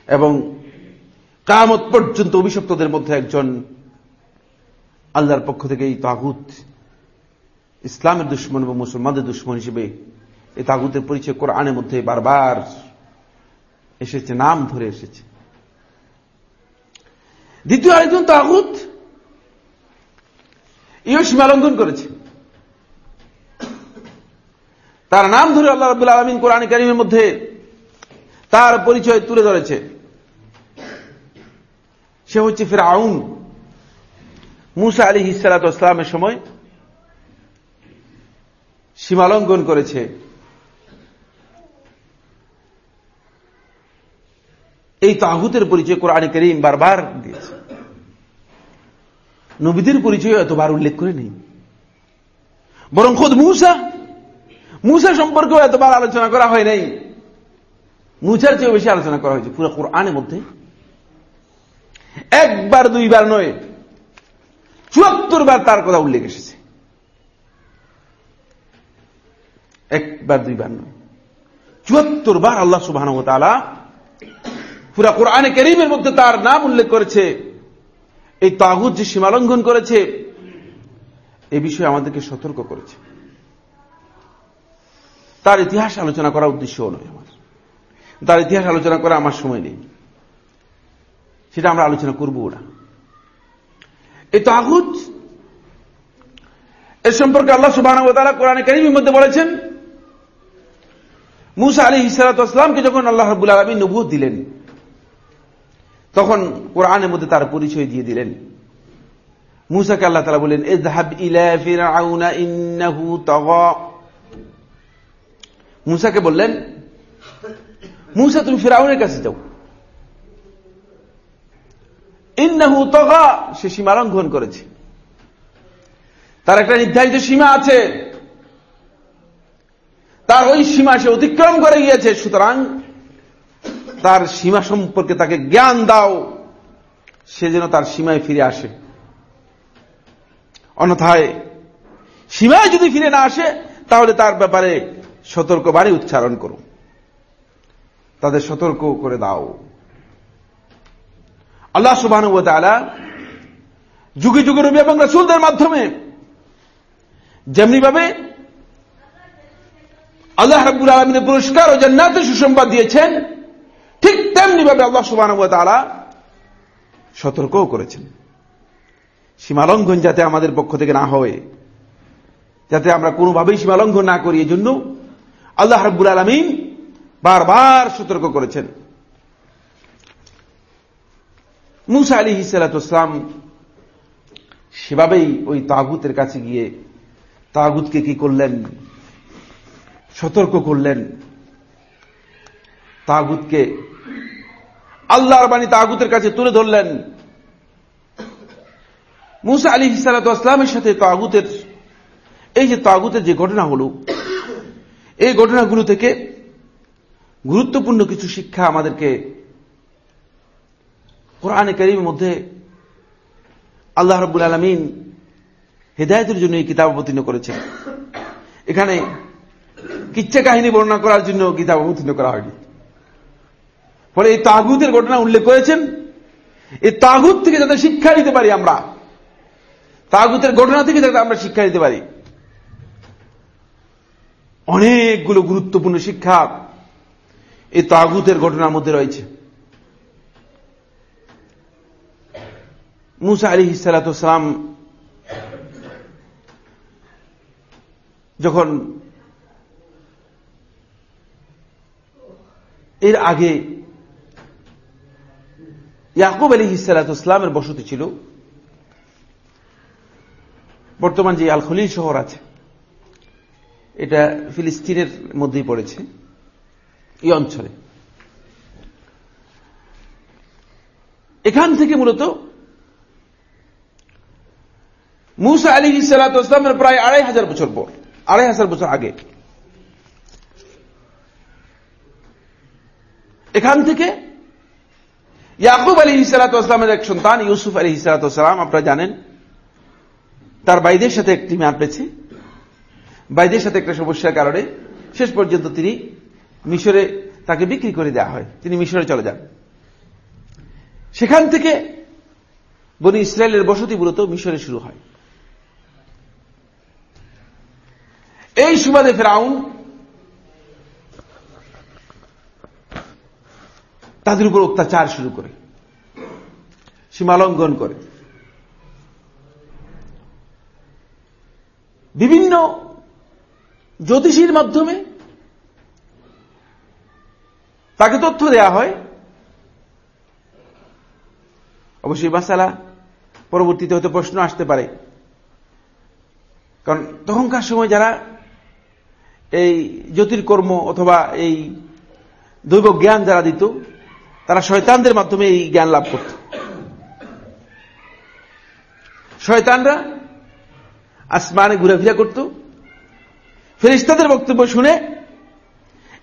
এবং কামত পর্যন্ত অভিশপ্তদের মধ্যে একজন আল্লাহর পক্ষ থেকে এই তাগুত, ইসলামের দুশ্মন এবং মুসলমানদের দুশ্মন হিসেবে এই তাগুতের পরিচয় কোরআনের মধ্যে বারবার এসেছে, নাম ধরে এসেছে। দ্বিতীয় আরেকজন তাগুত ইও সীমা লঙ্ঘন করেছে। তার নাম ধরে আল্লাহ রবুল আলমিন কোরআন কারিমের মধ্যে তার পরিচয় তুলে ধরেছে। সে হচ্ছে ফের আউন মুসা আলী হিসালাত ইসলামের সময় সীমালঙ্ঘন করেছে। এই তাহুতের পরিচয় কোরআন করিম বারবার দিয়েছে। নবীদের পরিচয় এতবার উল্লেখ করে নেই। বরং খোদ মুসা মুসা সম্পর্কেও এতবার আলোচনা করা হয় নাই। মুসার চেয়েও বেশি আলোচনা করা হয়েছে পুরো কোরআনের মধ্যে। একবার, দুইবার নয় চুয়াত্তর বার তার কথা উল্লেখ এসেছে। একবার, দুইবার নয় চুয়াত্তর বার আল্লাহ সুবাহ পুরা কোরআনে করিমের মধ্যে তার নাম উল্লেখ করেছে। এই তাগুদ যে সীমালঙ্ঘন করেছে, এ বিষয়ে আমাদেরকে সতর্ক করেছে। তার ইতিহাস আলোচনা করা উদ্দেশ্য নয় আমার। তার ইতিহাস আলোচনা করা আমার সময় নেই। সেটা আমরা আলোচনা করব না। এই তাগুদ এর সম্পর্কে আল্লাহ সুবাহ কোরআনে করিমের মধ্যে বলেছেন, মুসা আলী ইসালাতামকে যখন আল্লাহ রবুল আলমী নবুয় দিলেন, তখন কোরআনের মধ্যে তার পরিচয় দিয়ে দিলেন। মুসাকে আল্লাহ তালা বললেন এজহাব ইন্নাহু মুসাকে বললেন, মুসা, তুমি ফেরাউনের কাছে যাও। ইন্নাহু তগা সে সীমা লঙ্ঘন করেছে। তার একটা নির্ধারিত সীমা আছে। তার ওই সীমা সে অতিক্রম করে গিয়েছে। সুতরাং তার সীমা সম্পর্কে তাকে জ্ঞান দাও। সে যেন তার সীমায় ফিরে আসে। অন্যথায় সীমায় যদি ফিরে না আসে, তাহলে তার ব্যাপারে সতর্ক বাড়ি উচ্চারণ করো তাদের সতর্ক করে দাও। আল্লাহ সুবাহ যুগে যুগে রবি এবং রাসুলদের মাধ্যমে যেমনিভাবে আল্লাহ রাব্বুল আলমিনের পুরস্কার ও জান্নাতে সুসংবাদ দিয়েছেন, ঠিক তেমনি ভাবে আল্লাহ সুবাহ সতর্কও করেছেন। সীমালঙ্ঘন যাতে আমাদের পক্ষ থেকে না হয়, যাতে আমরা কোনোভাবেই সীমালঙ্ঘন না করি এই জন্য আল্লাহ রাব্বুল আলমিন বারবার সতর্ক করেছেন। মুসা আলী হিসালাতাম সেভাবেই ওই তাগুতের কাছে গিয়ে তাগুতকে কি করলেন? সতর্ক করলেন। তাগুতকে আল্লাহর বাণী তাগুতের কাছে তুলে ধরলেন। মুসা আলী হিসালাতামের সাথে তাগুতের এই যে তাগুতের যে ঘটনা হল এই ঘটনাগুলো থেকে গুরুত্বপূর্ণ কিছু শিক্ষা আমাদেরকে কোরআনে করিমের মধ্যে আল্লাহ রব্বুল আলমিন হেদায়তের জন্য এই কিতাব অবতীর্ণ করেছেন। এখানে কিচ্ছা কাহিনী বর্ণনা করার জন্য কিতাব অবতীর্ণ করা হয়নি। ফলে এই তাগুতের ঘটনা উল্লেখ করেছেন। এই তাগুত থেকে যাতে শিক্ষা নিতে পারি আমরা, তাগুতের ঘটনা থেকে যাতে আমরা শিক্ষা নিতে পারি অনেকগুলো গুরুত্বপূর্ণ শিক্ষা এই তাগুতের ঘটনার মধ্যে রয়েছে। মুসা আলী হিসালাতাম যখন এর আগে ইয়াকুব আলী হিসালাতামের বসতি ছিল, বর্তমান যে আল খলিল শহর আছে এটা ফিলিস্তিনের মধ্যেই পড়েছে, এই অঞ্চলে। এখান থেকে মূলত মুসা আলী ইসালাতামের প্রায় আড়াই হাজার বছর পর, আড়াই হাজার বছর আগে। এখান থেকে ইয়াকুব আলী ইসালাতামের এক সন্তান, ইউসুফ আলী ইসালাতাম আপনারা জানেন, তার বাইদের সাথে একটি মার পেয়েছে বাইদের সাথে একটা সমস্যার কারণে শেষ পর্যন্ত তিনি মিশরে তাকে বিক্রি করে দেওয়া হয়। তিনি মিশরে চলে যান। সেখান থেকে বনি ইসরায়েলের বসতি মূলত মিশরে শুরু হয়। এই সুবাদে ফেরাউন তাদের উপর অত্যাচার শুরু করে, সীমালঙ্ঘন করে। বিভিন্ন জ্যোতিষীর মাধ্যমে তাকে তথ্য দেয়া হয়। অবশ্যই মাসালা পরবর্তীতে হয়তো প্রশ্ন আসতে পারে। কারণ তখনকার সময় যারা এই জ্যোতির্কর্ম অথবা এই দৈব জ্ঞান যারা দিত, তারা শয়তানদের মাধ্যমে এই জ্ঞান লাভ করত। শয়তানরা আসমানে ঘুরাফিরা করত ফেরিস্তাদের বক্তব্য শুনে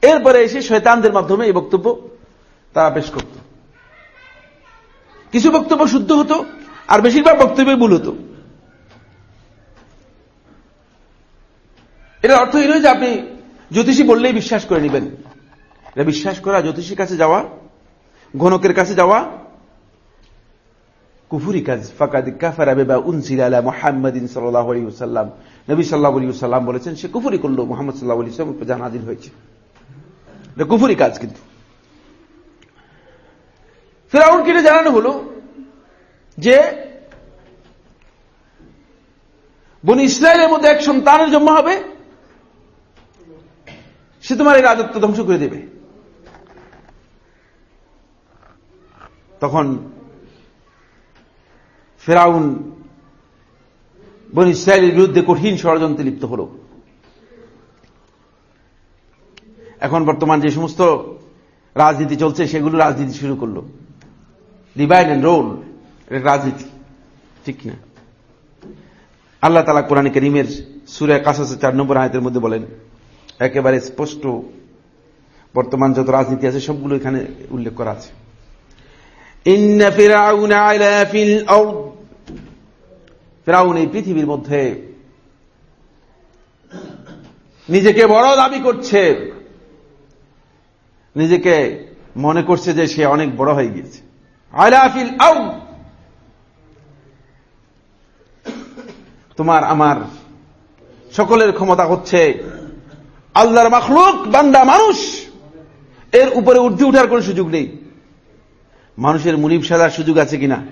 এরপরে এসে শয়তানদের মাধ্যমে এই বক্তব্য তারা পেশ করত। কিছু বক্তব্য শুদ্ধ হতো, আর বেশিরভাগ বক্তব্য ভুল হতো। এটার অর্থ এই যে আপনি জ্যোতিষী বললেই বিশ্বাস করে নেবেন। এটা বিশ্বাস করা জ্যোতিষীর কাছে যাওয়া, ঘনকের কাছে যাওয়া কুফুরি কাজ। ফাকাদ কাফারা বেবা উনসিল আলা মুহাম্মাদিন সাল্লাল্লাহু আলাইহি ওয়াসাল্লাম। নবী সাল্লাল্লাহু আলাইহি ওয়াসাল্লাম বলেছেন, সে কুফরি করল মুহাম্মদ সাল্লাল্লাহু আলাইহি ওয়াসাল্লাম জান নাজিল হয়েছে। কুফরি কাজ কিন্তু। ফেরাউন কিনে জানানো হলো যে বনি ইসরায়েলের মধ্যে এক সন্তানের জন্ম হবে, সে তোমার এই রাজত্ব ধ্বংস করে দেবে। তখন ফেরাউন, বন ইসরায়েলের বিরুদ্ধে কঠিন ষড়যন্ত্রে লিপ্ত হল। এখন বর্তমান যে সমস্ত রাজনীতি চলছে, সেগুলো রাজনীতি শুরু করল। ডিভাইড অ্যান্ড রোল রাজনীতি, ঠিক না আল্লাহ তালা কোরআন করিমের সুরে কাসাসে চার নম্বর আয়তের মধ্যে বলেন, একেবারে স্পষ্ট, বর্তমান যত রাজনীতি আছে, সবগুলো এখানে উল্লেখ করা আছে। ফেরাউন এই পৃথিবীর মধ্যে নিজেকে বড় দাবি করছে। নিজেকে মনে করছে যে সে অনেক বড় হয়ে গিয়েছে। আলাফিল আউ তোমার, আমার সকলের ক্ষমতা হচ্ছে আল্লাহর মাখলুক, বান্দা, মানুষ। এর উপরে উর্ধে উঠার কোন সুযোগ নেই। মানুষের মুনিব সাজার সুযোগ আছে কিনা?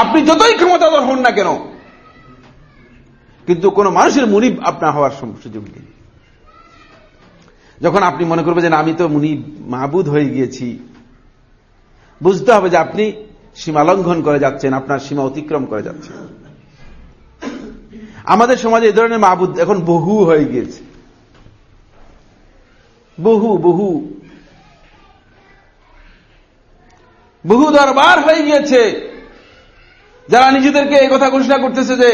আপনি যতই ক্ষমতাধর হন না কেন, কিন্তু কোন মানুষের মুনিব আপনার হওয়ার সুযোগ নেই। যখন আপনি মনে করবেন যে আমি তো মুনিব মাহবুদ হয়ে গিয়েছি, বুঝতে হবে যে আপনি সীমা লঙ্ঘন করে যাচ্ছেন, আপনার সীমা অতিক্রম করে যাচ্ছেন। আমাদের সমাজে এই ধরনের মাহবুদ এখন বহু হয়ে গিয়েছে। বহু বহু। বহু দরবার হয়ে গিয়েছে। যারা নিজেদেরকে এই কথা ঘোষণা করতেছে যে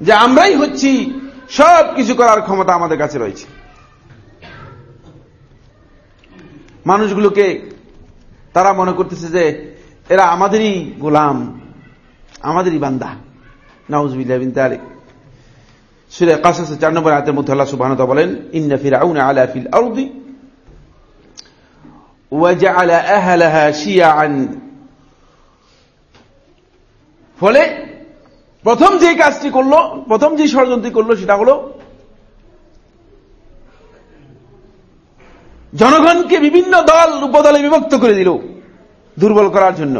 যে আমরাই হচ্ছি, সব কিছু করার ক্ষমতা আমাদের কাছে রয়েছে। মানুষগুলোকে তারা মনে করতেছে যে, এরা আমাদেরই গোলাম, আমাদেরই বান্দা। নাউজবিল্লাবিন তারিক। সুরে কাসাসে চার নম্বর আয়তের মধ্যে আল্লাহ ওয়া বলেন, ইন্না ফিরআউনা আলা ফিল আরদি ওয়াজআলা আহলাহা শিয়াআন ফলে প্রথম যে কাজটি করল, প্রথম যে ষড়যন্ত্রী করল, সেটা হলো জনগণকে বিভিন্ন দল, উপদলে বিভক্ত করে দিল দুর্বল করার জন্য।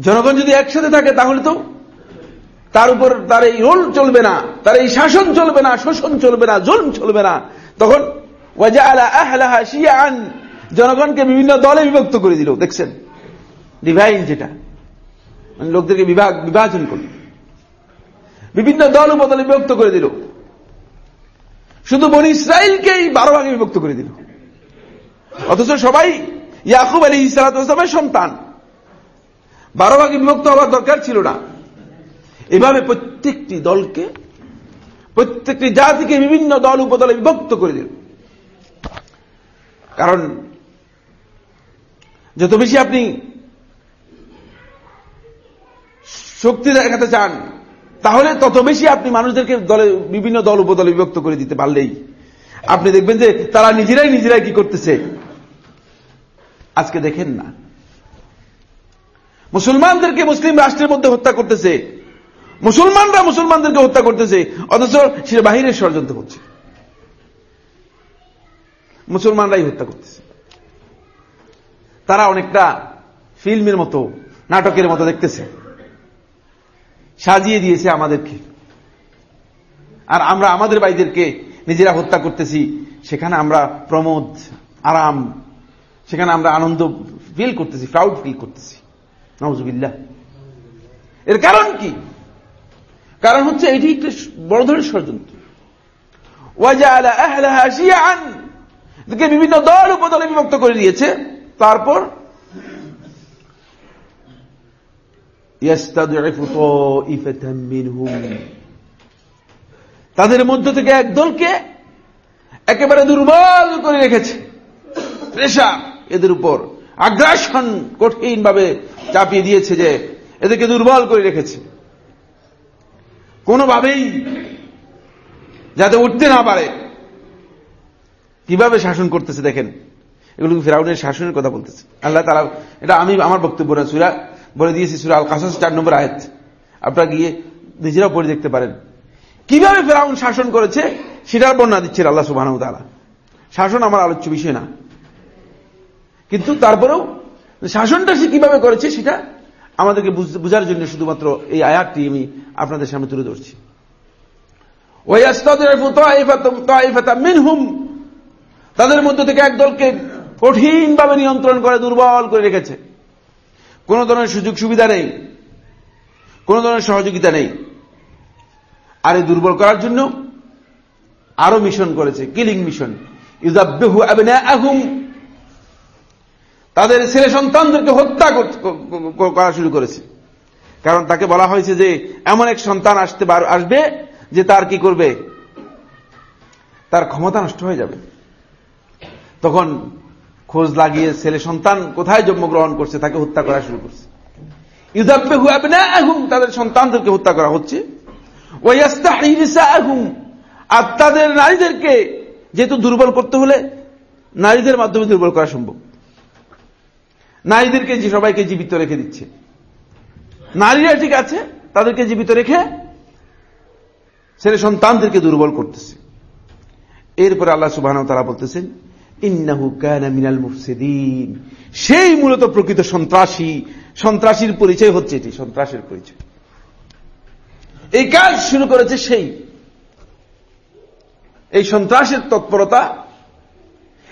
জনগণ যদি একসাথে থাকে, তাহলে তো তার উপর তার এই রোল চলবে না, তার এই শাসন চলবে না, শোষণ চলবে না, জুলম চলবে না। তখন জনগণকে বিভিন্ন দলে বিভক্ত করে দিল, দেখছেন? ডিভাইন যেটা। মানে লোকদেরকে বিভাগ, বিভাজন করল। বিভিন্ন দল উপদলে বিভক্ত করে দিল। শুধু বনি ইসরায়েলকেই বারো ভাগে বিভক্ত করে দিল। অথচ সবাই ইয়াকুব আলী ইসালাতামের সন্তান। বারো ভাগে বিভক্ত হওয়ার দরকার ছিল না। এভাবে প্রত্যেকটি দলকে, প্রত্যেকটি জাতিকে বিভিন্ন দল উপদলে বিভক্ত করে দিল। কারণ, যত বেশি আপনি শক্তি দেখাতে চান, তাহলে তত বেশি আপনি মানুষদেরকে দলে, বিভিন্ন দল, উপদলে বিভক্ত করে দিতে পারলেই। আপনি দেখবেন যে তারা নিজেরাই নিজেরাই কি করতেছে। আজকে দেখেন না। মুসলমানদেরকে মুসলিম রাষ্ট্রের মধ্যে হত্যা করতেছে। মুসলমানরা মুসলমানদেরকে হত্যা করতেছে, অথচ সেটা বাহিরের ষড়যন্ত্র হচ্ছে মুসলমানরাই হত্যা করতেছে। তারা অনেকটা ফিল্মের মতো, নাটকের মতো দেখতেছে। সাজিয়ে দিয়েছে আমাদেরকে। আর আমরা আমাদের ভাইদেরকে নিজেরা হত্যা করতেছি, সেখানে আমরা প্রমোদ, আরাম, সেখানে আমরা আনন্দ ফিল করতেছি প্রাউড ফিল করতেছি। নজবিল্লা এর কারণ কি? কারণ হচ্ছে এটি একটি বড় ধরনের ষড়যন্ত্র। বিভিন্ন দল উপদলে বিভক্ত করে দিয়েছে। তারপর তাদের মধ্য থেকে এক দলকে একেবারে দুর্বল করে রেখেছে। প্রেশার এদের উপর। আগ্রাসন কঠিন ভাবে চাপিয়ে দিয়েছে যে এদেরকে দুর্বল করে রেখেছে। কোনোভাবেই যাতে উঠতে না পারে। কীভাবে শাসন করতেছে দেখেন? এগুলো ফেরাউনের শাসনের কথা বলতেছে। আল্লাহ তারা এটা আমি, আমার বক্তব্য না, সুরা বলে দিয়েছি সুরা আল কাসাস চার নম্বর আয়াত। আপনারা গিয়ে নিজেরাও পড়ে দেখতে পারেন। কীভাবে ফেরাউন শাসন করেছে, সেটার বর্ণনা দিচ্ছেন আল্লাহ সুবাহ শাসন আমার আলোচ্য বিষয় না। কিন্তু তারপরেও শাসনটা সে কীভাবে করেছে, সেটা আমাদেরকে বোঝার জন্য শুধুমাত্র এই আয়াতটি আমি আপনাদের সামনে তুলে ধরছি। তাদের মধ্য থেকে একদলকে কঠিনভাবে নিয়ন্ত্রণ করে, দুর্বল করে রেখেছে। কোন ধরনের সুযোগ সুবিধা নেই। কোন ধরনের সহযোগিতা নেই। আর এই দুর্বল করার জন্য আরও মিশন করেছে, কিলিং মিশন। ইউজাব্বেহু আবনাআহুম। তাদের ছেলে সন্তানদেরকে হত্যা করা শুরু করেছে। কারণ তাকে বলা হয়েছে যে, এমন এক সন্তান আসতে আসবে যে তার কি করবে? তার ক্ষমতা নষ্ট হয়ে যাবে। তখন খোঁজ লাগিয়ে ছেলে সন্তান কোথায় জন্মগ্রহণ করছে, তাকে হত্যা করা শুরু করছে। তাদের সন্তানদেরকে হত্যা করা হচ্ছে। আর তাদের নারীদেরকে যেহেতু দুর্বল করতে হলে নারীদের মাধ্যমে দুর্বল করা সম্ভব। নারীদেরকে যে সবাইকে জীবিত রেখে দিচ্ছে। নারীরা ঠিক আছে, তাদেরকে জীবিত রেখে ছেলে সন্তানদেরকে দুর্বল করতেছে। এরপরে আল্লাহ সুবাহ তারা বলতেছেন ইন্নাহু কানা মিনাল মুফসিদিন। সেই মূলত প্রকৃত সন্ত্রাসী। সন্ত্রাসীর পরিচয় হচ্ছে এটি, সন্ত্রাসের পরিচয়। এই কাজ শুরু করেছে সেই। এই সন্ত্রাসের তৎপরতা,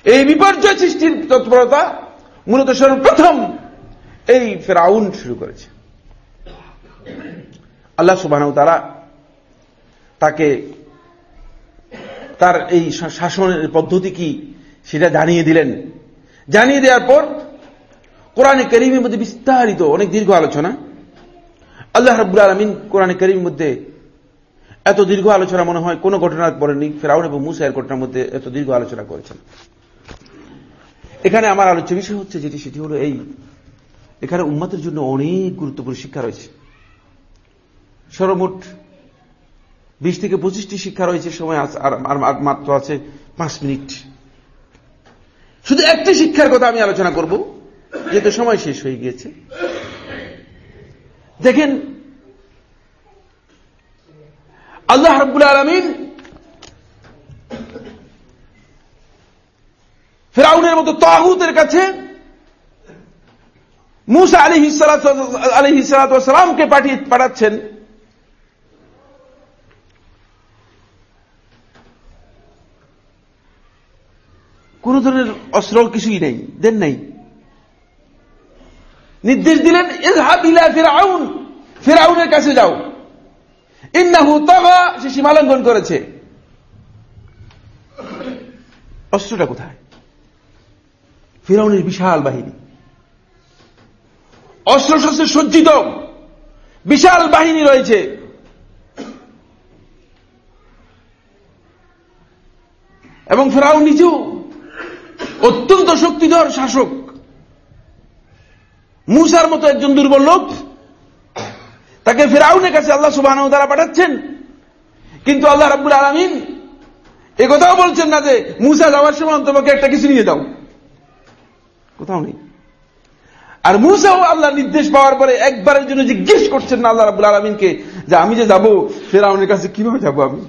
এই বিপর্যয় সৃষ্টির তৎপরতা মূলত সর্বপ্রথম এই ফেরাউন শুরু করেছে। আল্লাহ সুবাহ তারা তাকে তার এই শাসনের পদ্ধতি কি সেটা জানিয়ে দিলেন। জানিয়ে দেওয়ার পর কোরআনে করিমের মধ্যে বিস্তারিত অনেক দীর্ঘ আলোচনা। আল্লাহ রাবুল আলমিন কোরআনে করিমের মধ্যে এত দীর্ঘ আলোচনা মনে হয় কোন ঘটনার পরেনি ফেরাউন এবং মুসাইয়ের ঘটনার মধ্যে এত দীর্ঘ আলোচনা করেছেন। এখানে আমার আলোচ্য বিষয় হচ্ছে যেটি, সেটি হলো এই। এখানে উন্মাতের জন্য অনেক গুরুত্বপূর্ণ শিক্ষা রয়েছে। সর্বমোট বিশ থেকে পঁচিশটি শিক্ষা রয়েছে। সময় আর মাত্র আছে পাঁচ মিনিট। শুধু একটি শিক্ষার কথা আমি আলোচনা করব, যেহেতু সময় শেষ হয়ে গিয়েছে। দেখেন, আল্লাহ রব্বুল আলমিন ফেরাউনের মতো তাহুদের কাছে মুসা আলী আলী সালামকে পাঠিয়ে, পাঠাচ্ছেন। কোন ধরনের অস্ত্র কিছুই নেই, দেন নাই। নির্দেশ দিলেন ফেরাউন ফেরাউনের কাছে যাও। ইন্নাহু তগা সে সীমালঙ্ঘন করেছে। অস্ত্রটা কোথায়? ফিরাউনের বিশাল বাহিনী। অস্ত্র শস্ত্রে সজ্জিত। বিশাল বাহিনী রয়েছে। এবং ফেরাউন নিজেও অত্যন্ত শক্তিধর শাসক। মুসার মতো একজন দুর্বল লোক, তাকে ফেরাউনের কাছে আল্লাহ সুবাহ দ্বারা পাঠাচ্ছেন। কিন্তু আল্লাহ রাবুল আলমিন কথাও বলছেন না যে, মুসা যাওয়ার সময় তোমাকে একটা কিছু নিয়ে যাও। কোথাও নেই। আর মুসাও আল্লাহ নির্দেশ পাওয়ার পরে একবারের জন্য জিজ্ঞেস করছেন না আল্লাহ রাবুল আলমিনকে যে, আমি যে যাব ফেরাউনের কাছে কীভাবে যাব আমি?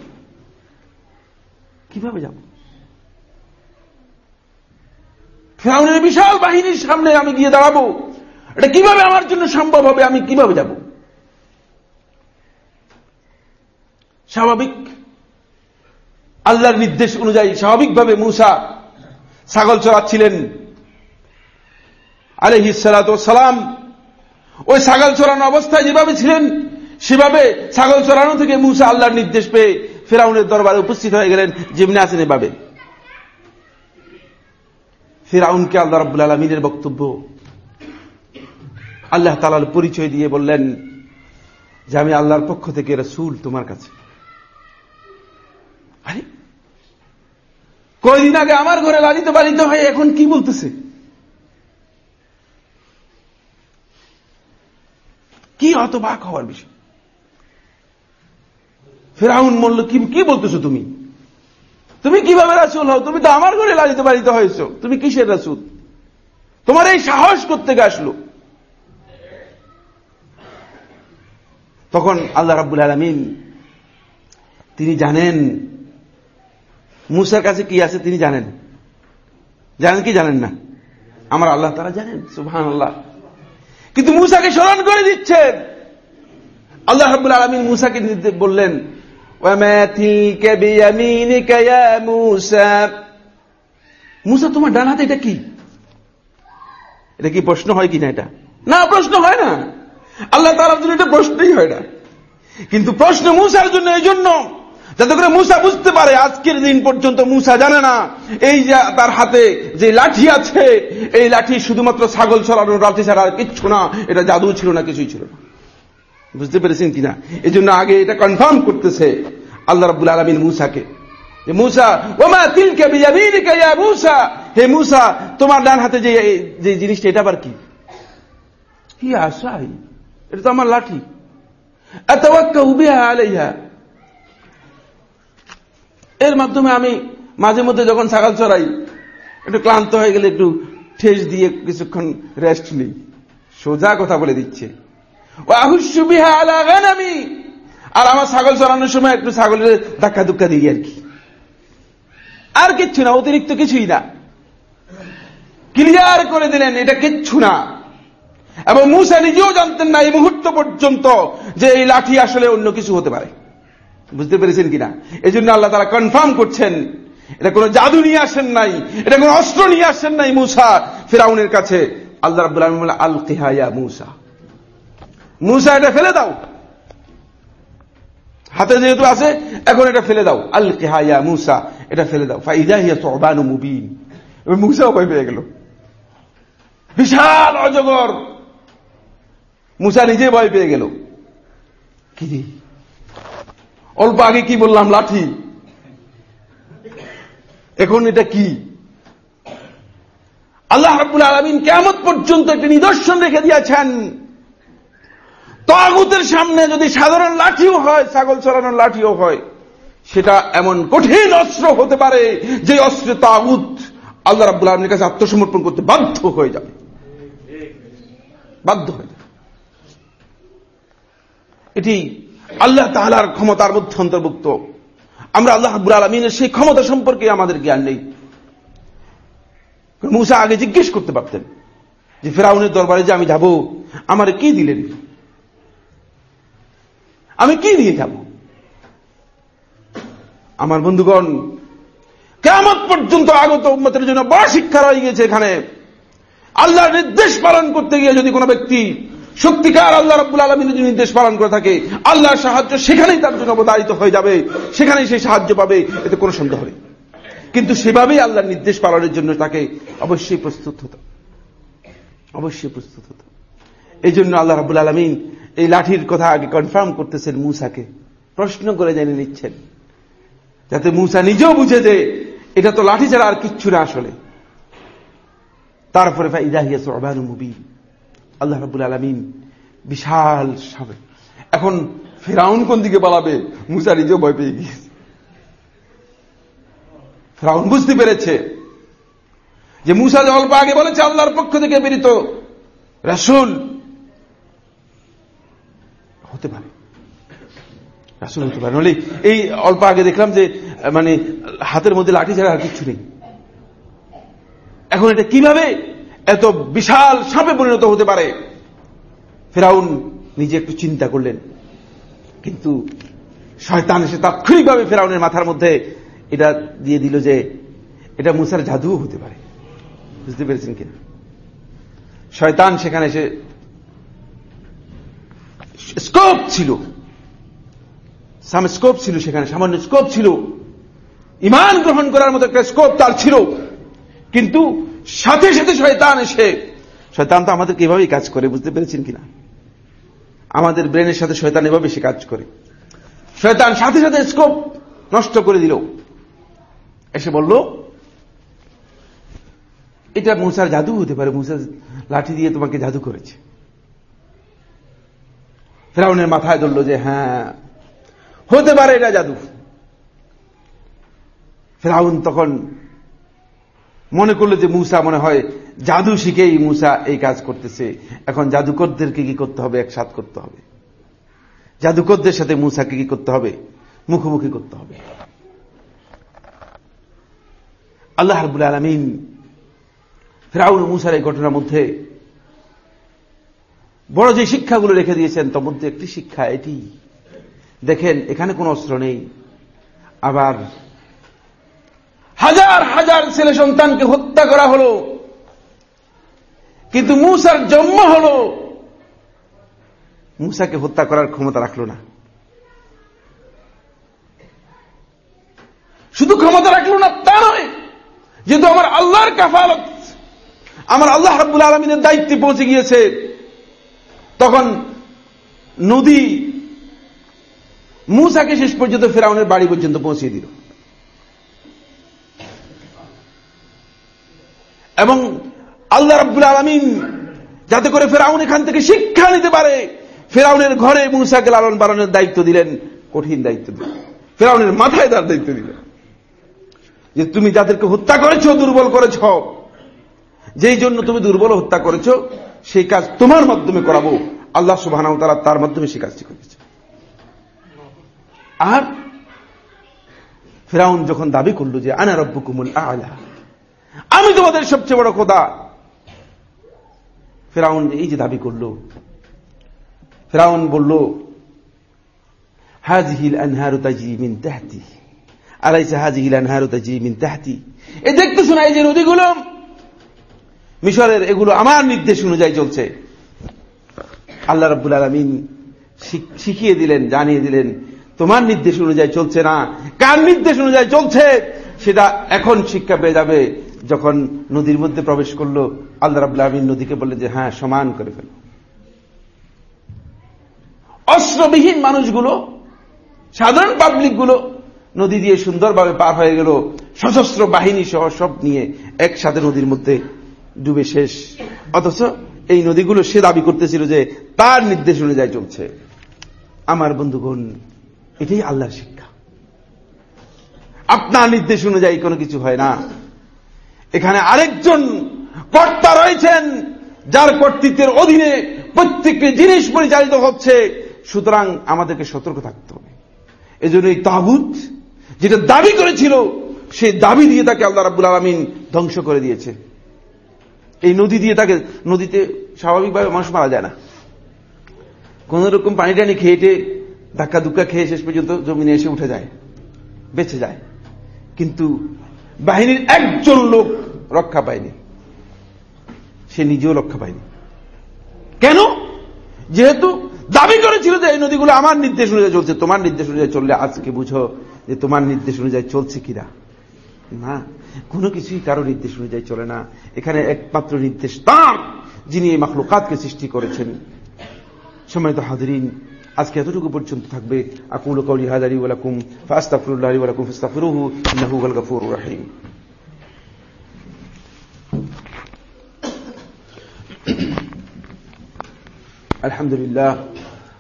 কীভাবে যাব? ফেরাউনের বিশাল বাহিনীর সামনে আমি গিয়ে দাঁড়াবো। এটা কীভাবে আমার জন্য সম্ভব হবে? আমি কীভাবে যাব? স্বাভাবিক। আল্লাহর নির্দেশ অনুযায়ী স্বাভাবিকভাবে মুসা ছাগল চড়াচ্ছিলেন। আলহি সালাম। ওই ছাগল চড়ানো অবস্থায় যেভাবে ছিলেন, সেভাবে ছাগল চড়ানো থেকে মূসা আল্লাহর নির্দেশ পেয়ে ফেরাউনের দরবারে উপস্থিত হয়ে গেলেন যেমনি আছেন এভাবে ফেরাউনকে আল্লাহ রাবুল আলমিনের বক্তব্য আল্লাহ তালার পরিচয় দিয়ে বললেন যে আমি আল্লাহর পক্ষ থেকে রসুল তোমার কাছে। কয়দিন আগে আমার ঘরে লালিত পালিত হয়ে এখন কি বলতেছে? কি হতবাক হওয়ার বিষয়? ফেরাউন বলল, কি কি বলতেছো তুমি? তুমি কীভাবে রাসুল হও? তুমি তো আমার ঘরে লালিত পালিত হয়েছ। তুমি কিসের রাসুল? তোমার এই সাহস করতে আসলো? তখন আল্লাহ রাবুল আলমিন, তিনি জানেন, মুসার কাছে কি আছে তিনি জানেন। জানেন কি জানেন না? আমার আল্লাহ তারা জানেন সুহান আল্লাহ কিন্তু মুসাকে স্মরণ করে দিচ্ছেন। আল্লাহ রাবুল আলমিন মুসাকে বললেন মুসা, তোমার ডান হাতে এটা কি? এটা কি প্রশ্ন হয় কিনা এটা? না, প্রশ্ন হয় না। আল্লাহ তালার জন্য এটা প্রশ্নই হয় না। কিন্তু প্রশ্ন মুসার জন্য এই জন্য। যাতে করে মুসা বুঝতে পারে, আজকের দিন পর্যন্ত মুসা জানে না, এই যে তার হাতে যে লাঠি আছে, এই লাঠি শুধুমাত্র ছাগল ছড়ানোর লাঠি ছাড়া আর কিচ্ছু না, এটা জাদু ছিল না, কিছুই ছিল না। বুঝতে পেরেছেন কিনা? এই জন্য আগে এটা কনফার্ম করতেছে আল্লাহ রাবুল আলমিন মুসাকে। মুসা, ওমা তিলকে মুসা? হে মুসা, তোমার ডান হাতে যে যে জিনিসটা, এটা আবার কি? কি আশাই, এটা তো আমার লাঠি। এত উবিহা আলাইহা। এর মাধ্যমে আমি মাঝে মধ্যে যখন ছাগল চড়াই, একটু ক্লান্ত হয়ে গেলে একটু ঠেস দিয়ে কিছুক্ষণ রেস্ট নেই। সোজা কথা বলে দিচ্ছে। আর আমার ছাগল সময় একটু ছাগলের ধাক্কা দিই আর কি। আর কিচ্ছু না, অতিরিক্ত কিছুই না। ক্লিয়ার করে দিলেন, এটা কিচ্ছু না। এবং মুসা নিজেও জানতেন না এই মুহূর্ত পর্যন্ত যে এই লাঠি আসলে অন্য কিছু হতে পারে। বুঝতে পেরেছেন কিনা? এই জন্য আল্লাহ তারা কনফার্ম করছেন, এটা কোন জাদু নিয়ে আসেন নাই, এটা কোন অস্ত্র নিয়ে আসেন নাই মুসা ফেরাউনের কাছে। আল্লাহ রাবুল আল কেহায়া মুসা। মুসা, এটা ফেলে দাও। হাতে যেহেতু আছে, এখন এটা ফেলে দাও। আল কেহায়া মুসা, এটা ফেলে দাও। ফাইদা হিয়া সবানু মুবিন। মুসাও ভয় পেয়ে গেল। বিশাল অজগর। মুসা নিজে ভয় পেয়ে গেল। কি অল্প আগে কি বললাম, লাঠি? এখন এটা কি? আল্লাহ রাবুল আলমিন কেমন পর্যন্ত একটি নিদর্শন রেখে দিয়েছেন। তাগুতের সামনে যদি সাধারণ লাঠিও হয়, ছাগল চড়ানোর লাঠিও হয়, সেটা এমন কঠিন অস্ত্র হতে পারে যে অস্ত্রে তাগুত আল্লাহ রাবুল আলমীর কাছে আত্মসমর্পণ করতে বাধ্য হয়ে যাবে। বাধ্য হয়ে যাবে। এটি আল্লাহ তাহলার ক্ষমতার মধ্যে অন্তর্ভুক্ত। আমরা আল্লাহ হাবুল আলমিনের সেই ক্ষমতা সম্পর্কে আমাদের জ্ঞান নেই। মুসা আগে জিজ্ঞেস করতে পারতেন যে, ফেরাউনের দরবারে যে আমি যাব, আমার কি দিলেন? আমি কি দিয়ে যাব? আমার বন্ধুগণ কেমন পর্যন্ত আগত উন্মতের জন্য বড় শিক্ষা রয়ে গেছে এখানে। আল্লাহর নির্দেশ পালন করতে গিয়ে যদি কোনো ব্যক্তি সত্যিকার আল্লাহ রব্বুল আলমিনের যদি নির্দেশ পালন করে থাকে, আল্লাহর সাহায্য সেখানেই তার জন্য অবদারিত হয়ে যাবে, সেখানেই সেই সাহায্য পাবে, এতে কোনো সন্দেহ নেই। কিন্তু সেভাবেই আল্লাহর নির্দেশ পালনের জন্য তাকে অবশ্যই প্রস্তুত হতো অবশ্যই প্রস্তুত হতো এই জন্য আল্লাহ রাবুল আলমিন এই লাঠির কথা আগে কনফার্ম করতেছেন মুসাকে। প্রশ্ন করে জেনে নিচ্ছেন। যাতে মুসা নিজেও বুঝে যে এটা তো লাঠি ছাড়া আর কিচ্ছু না আসলে। তারপরে ইদাহিয়া সোবানু মুবিন। আল্লাহ রাবুল আলমিন বিশাল সাবে। এখন ফেরাউন কোন দিকে পালাবে? মুসা নিজেও ভয় পেয়ে গিয়েছে। ফেরাউন বুঝতে পেরেছে যে মুসা যে অল্প আগে বলেছে, আল্লাহর পক্ষ থেকে বেরিত রাসুল হতে পারে। রাসুল হতে পারে। নলে এই অল্প আগে দেখলাম যে মানে হাতের মধ্যে লাঠি ছাড়া আর কিচ্ছু নেই। এখন এটা কীভাবে এত বিশাল সাপে পরিণত হতে পারে? ফেরাউন নিজে একটু চিন্তা করলেন। কিন্তু শয়তান এসে তাৎক্ষণিকভাবে ফেরাউনের মাথার মধ্যে এটা দিয়ে দিল যে, এটা মুসার জাদুও হতে পারে। বুঝতে পেরেছেন কিনা? শয়তান সেখানে এসে স্কোপ ছিল। সাম, স্কোপ ছিল সেখানে, সামান্য স্কোপ ছিল। ইমান গ্রহণ করার মতো একটা স্কোপ তার ছিল। কিন্তু সাথে সাথে শয়তান এসে, শয়তান তো আমাদেরকে এভাবেই কাজ করে, বুঝতে পেরেছেন কিনা? আমাদের ব্রেনের সাথে শয়তান এভাবে সে কাজ করে। শয়তান সাথে সাথে স্কোপ নষ্ট করে দিল। এসে বলল, এটা মুসার জাদু হতে পারে মুসার লাঠি দিয়ে তোমাকে জাদু করেছে। ফেরাউনের মাথায় ধরল যে হ্যাঁ হতে পারে এটা জাদু। ফেরাউন তখন মনে করল যে, মূসা মনে হয় জাদু শিখেই মূসা এই কাজ করতেছে। এখন জাদুকরদেরকে কি করতে হবে? একসাথ করতে হবে। জাদুকরদের সাথে মূসাকে কি করতে হবে? মুখোমুখি করতে হবে। আল্লাহ হাবুল আলমিন ফেরাউন মুসার এই ঘটনার মধ্যে বড় যে শিক্ষাগুলো রেখে দিয়েছেন তার মধ্যে একটি শিক্ষা এটি। দেখেন, এখানে কোন অস্ত্র নেই। আবার হাজার হাজার ছেলে সন্তানকে হত্যা করা হল। কিন্তু মুসার জন্ম হল। মুসাকে হত্যা করার ক্ষমতা রাখল না। শুধু ক্ষমতা রাখল না, তা নয়, যেহেতু আমার আল্লাহর কাফালত, আমার আল্লাহ রাব্বুল আলমিনের দায়িত্বে পৌঁছে গিয়েছে। তখন নদী মুসাকে শেষ পর্যন্ত ফেরাউনের বাড়ি পর্যন্ত পৌঁছে দিল। এবং আল্লাহ রাব্বুল আলমিন যাতে করে ফেরাউন এখান থেকে শিক্ষা নিতে পারে, ফেরাউনের ঘরে মুসাকে লালন পালনের দায়িত্ব দিলেন, কঠিন দায়িত্ব দিলেন। ফেরাউনের মাথায় তার দায়িত্ব দিলেন। যে তুমি যাদেরকে হত্যা করেছ, দুর্বল করেছ, যেই জন্য তুমি দুর্বল হত্যা করেছ সেই কাজ তোমার মাধ্যমে করাবো। আল্লাহ সুবাহ তার মাধ্যমে সেই কাজটি করেছে। আর ফেরাউন যখন দাবি করল যে, আনা রব্বুকুমুল আলা আমি তোমাদের সবচেয়ে বড় খোদা। ফেরাউন এই যে দাবি করল, ফেরাউন বলল হাজহিল আনহারু তাজি মিন তাহতি আলাইসা হাজহিল আনহারু তাজি মিন তাহতি এ দেখতে শোনাই যে নদীগুলো? মিশরের এগুলো আমার নির্দেশ অনুযায়ী চলছে। আল্লাহ রব্বুল আলমিন শিখিয়ে দিলেন, জানিয়ে দিলেন, তোমার নির্দেশ অনুযায়ী চলছে না। কার নির্দেশ অনুযায়ী চলছে? সেটা এখন শিক্ষা পেয়ে যাবে যখন নদীর মধ্যে প্রবেশ করল। আল্লাহ রাবুল আলমিন নদীকে বললেন যে হ্যাঁ সমান করে ফেল। অস্ত্রবিহীন মানুষগুলো, সাধারণ পাবলিকগুলো নদী দিয়ে সুন্দরভাবে পার হয়ে গেল। সশস্ত্র বাহিনী সহ সব নিয়ে একসাথে নদীর মধ্যে ডুবে শেষ। অথচ এই নদীগুলো সে দাবি করতেছিল যে তার নির্দেশ অনুযায়ী চলছে। আমার বন্ধুগণ, এটাই আল্লাহর শিক্ষা। আপনার নির্দেশ অনুযায়ী কোনো কিছু হয় না। এখানে আরেকজন কর্তা রয়েছেন, যার কর্তৃত্বের অধীনে প্রত্যেকটি জিনিস পরিচালিত হচ্ছে। সুতরাং আমাদেরকে সতর্ক থাকতে হবে। এজন্য এই তাহুদ যেটা দাবি করেছিল সে দাবি দিয়ে তাকে আল্লাহ রাবুল আলমিন ধ্বংস করে দিয়েছে। এই নদী দিয়ে তাকে, নদীতে স্বাভাবিকভাবে মানুষ মারা যায় না। কোন রকম পানি টানি খেয়েটে ধাক্কা দুক্কা খেয়ে শেষ পর্যন্ত জমিনে এসে উঠে যায়, বেঁচে যায়। কিন্তু বাহিনীর একজন লোক রক্ষা পায়নি। সে নিজেও রক্ষা পায়নি। কেন? যেহেতু দাবি করেছিল যে এই নদীগুলো আমার নির্দেশ অনুযায়ী চলছে, তোমার নির্দেশ অনুযায়ী চললে আজকে বুঝো যে তোমার নির্দেশ অনুযায়ী চলছে কিনা। না কোনো কিছুই কারো নির্দেশ অনুযায়ী চলে না এখানে একমাত্র নির্দেশ তার যিনি এই মাখলুকাতকে সৃষ্টি করেছেন সম্মানিত হাজরিন আজকে এতটুকু পর্যন্ত থাকবে আকুল কৌলি হাজারি ওয়ালাকুম ফাস্তাফরুল্লাহ ওয়ালাকুম ফাস্তাফরুহু ইন্নাহু ওয়াল গফুর রাহিম الحمد لله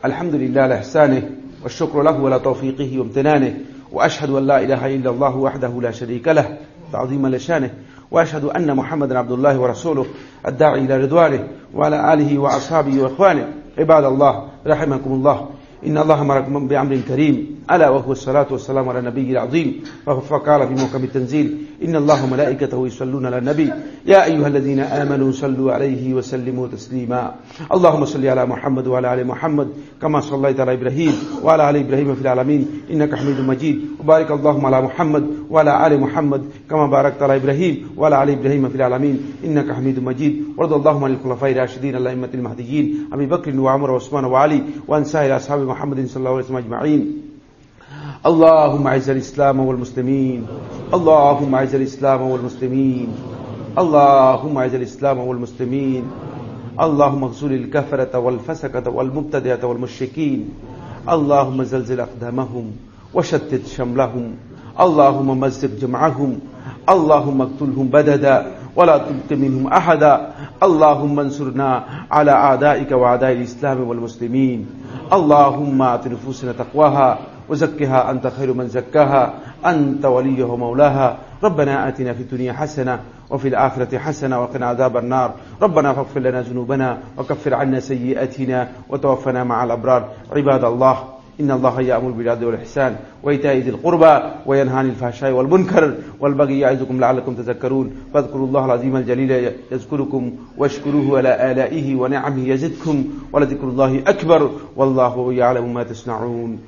الحمد لله على احسانه والشكر له على توفيقه وامتنانه وأشهد أن لا إله إلا الله وحده لا شريك له تعظيما لشانه وأشهد أن محمدا عبد الله ورسوله الداعي إلى رضوانه وعلى آله وأصحابه وإخوانه. عباد الله رحمكم الله. إن الله أمركم بأمر كريم ألا وهو الصلاة والسلام على النبي العظيم فقال في محكم التنزيل إن الله ملائكته يصلون على النبي. يا أيها الذين آمنوا صلوا عليه وسلموا تسليما. اللهم صل على محمد وعلى آل محمد كما صليت على إبراهيم وعلى آل إبراهيم في العالمين. إنك حميد مجيد. وبارك اللهم على محمد وعلى آل محمد كما باركت على إبراهيم وعلى آل إبراهيم في العالمين. إنك حميد مجيد. وارض اللهم عن الخلفاء الراشدين الأئمة المهديين أبي بكر وعمر وعثمان وعلي وعن سائر أصحاب محمد صلى الله عليه وسلم أجمعين. اللهم اعز الإسلام والمسلمين. اللهم اعز الإسلام والمسلمين. اللهم اعز الإسلام والمسلمين. اللهم اغسل الكفرة والفسقة والمبتدئة والمشركين. اللهم زلزل أقدامهم وشتت شملهم. اللهم مزق جمعهم. اللهم اقتلهم بددا ولا تبق منهم أحدا. اللهم انصرنا على أعدائك وأعداء الإسلام والمسلمين. اللهم أعط نفوسنا تقواها. وزكها أنت خير من زكاها أنت وليه ومولاها ربنا آتنا في الدنيا حسنة وفي الآخرة حسنة وقنا عذاب النار. ربنا فاغفر لنا ذنوبنا وكفر عنا سيئاتنا وتوفنا مع الأبرار. عباد الله إن الله يأمر بالعدل والإحسان وإيتاء ذي القربى وينهى عن الفحشاء والمنكر والبغي يعظكم لعلكم تذكرون. فاذكروا الله العظيم الجليل يذكركم واشكروه على آلائه ونعمه يزدكم ولذكر الله أكبر والله يعلم ما تصنعون.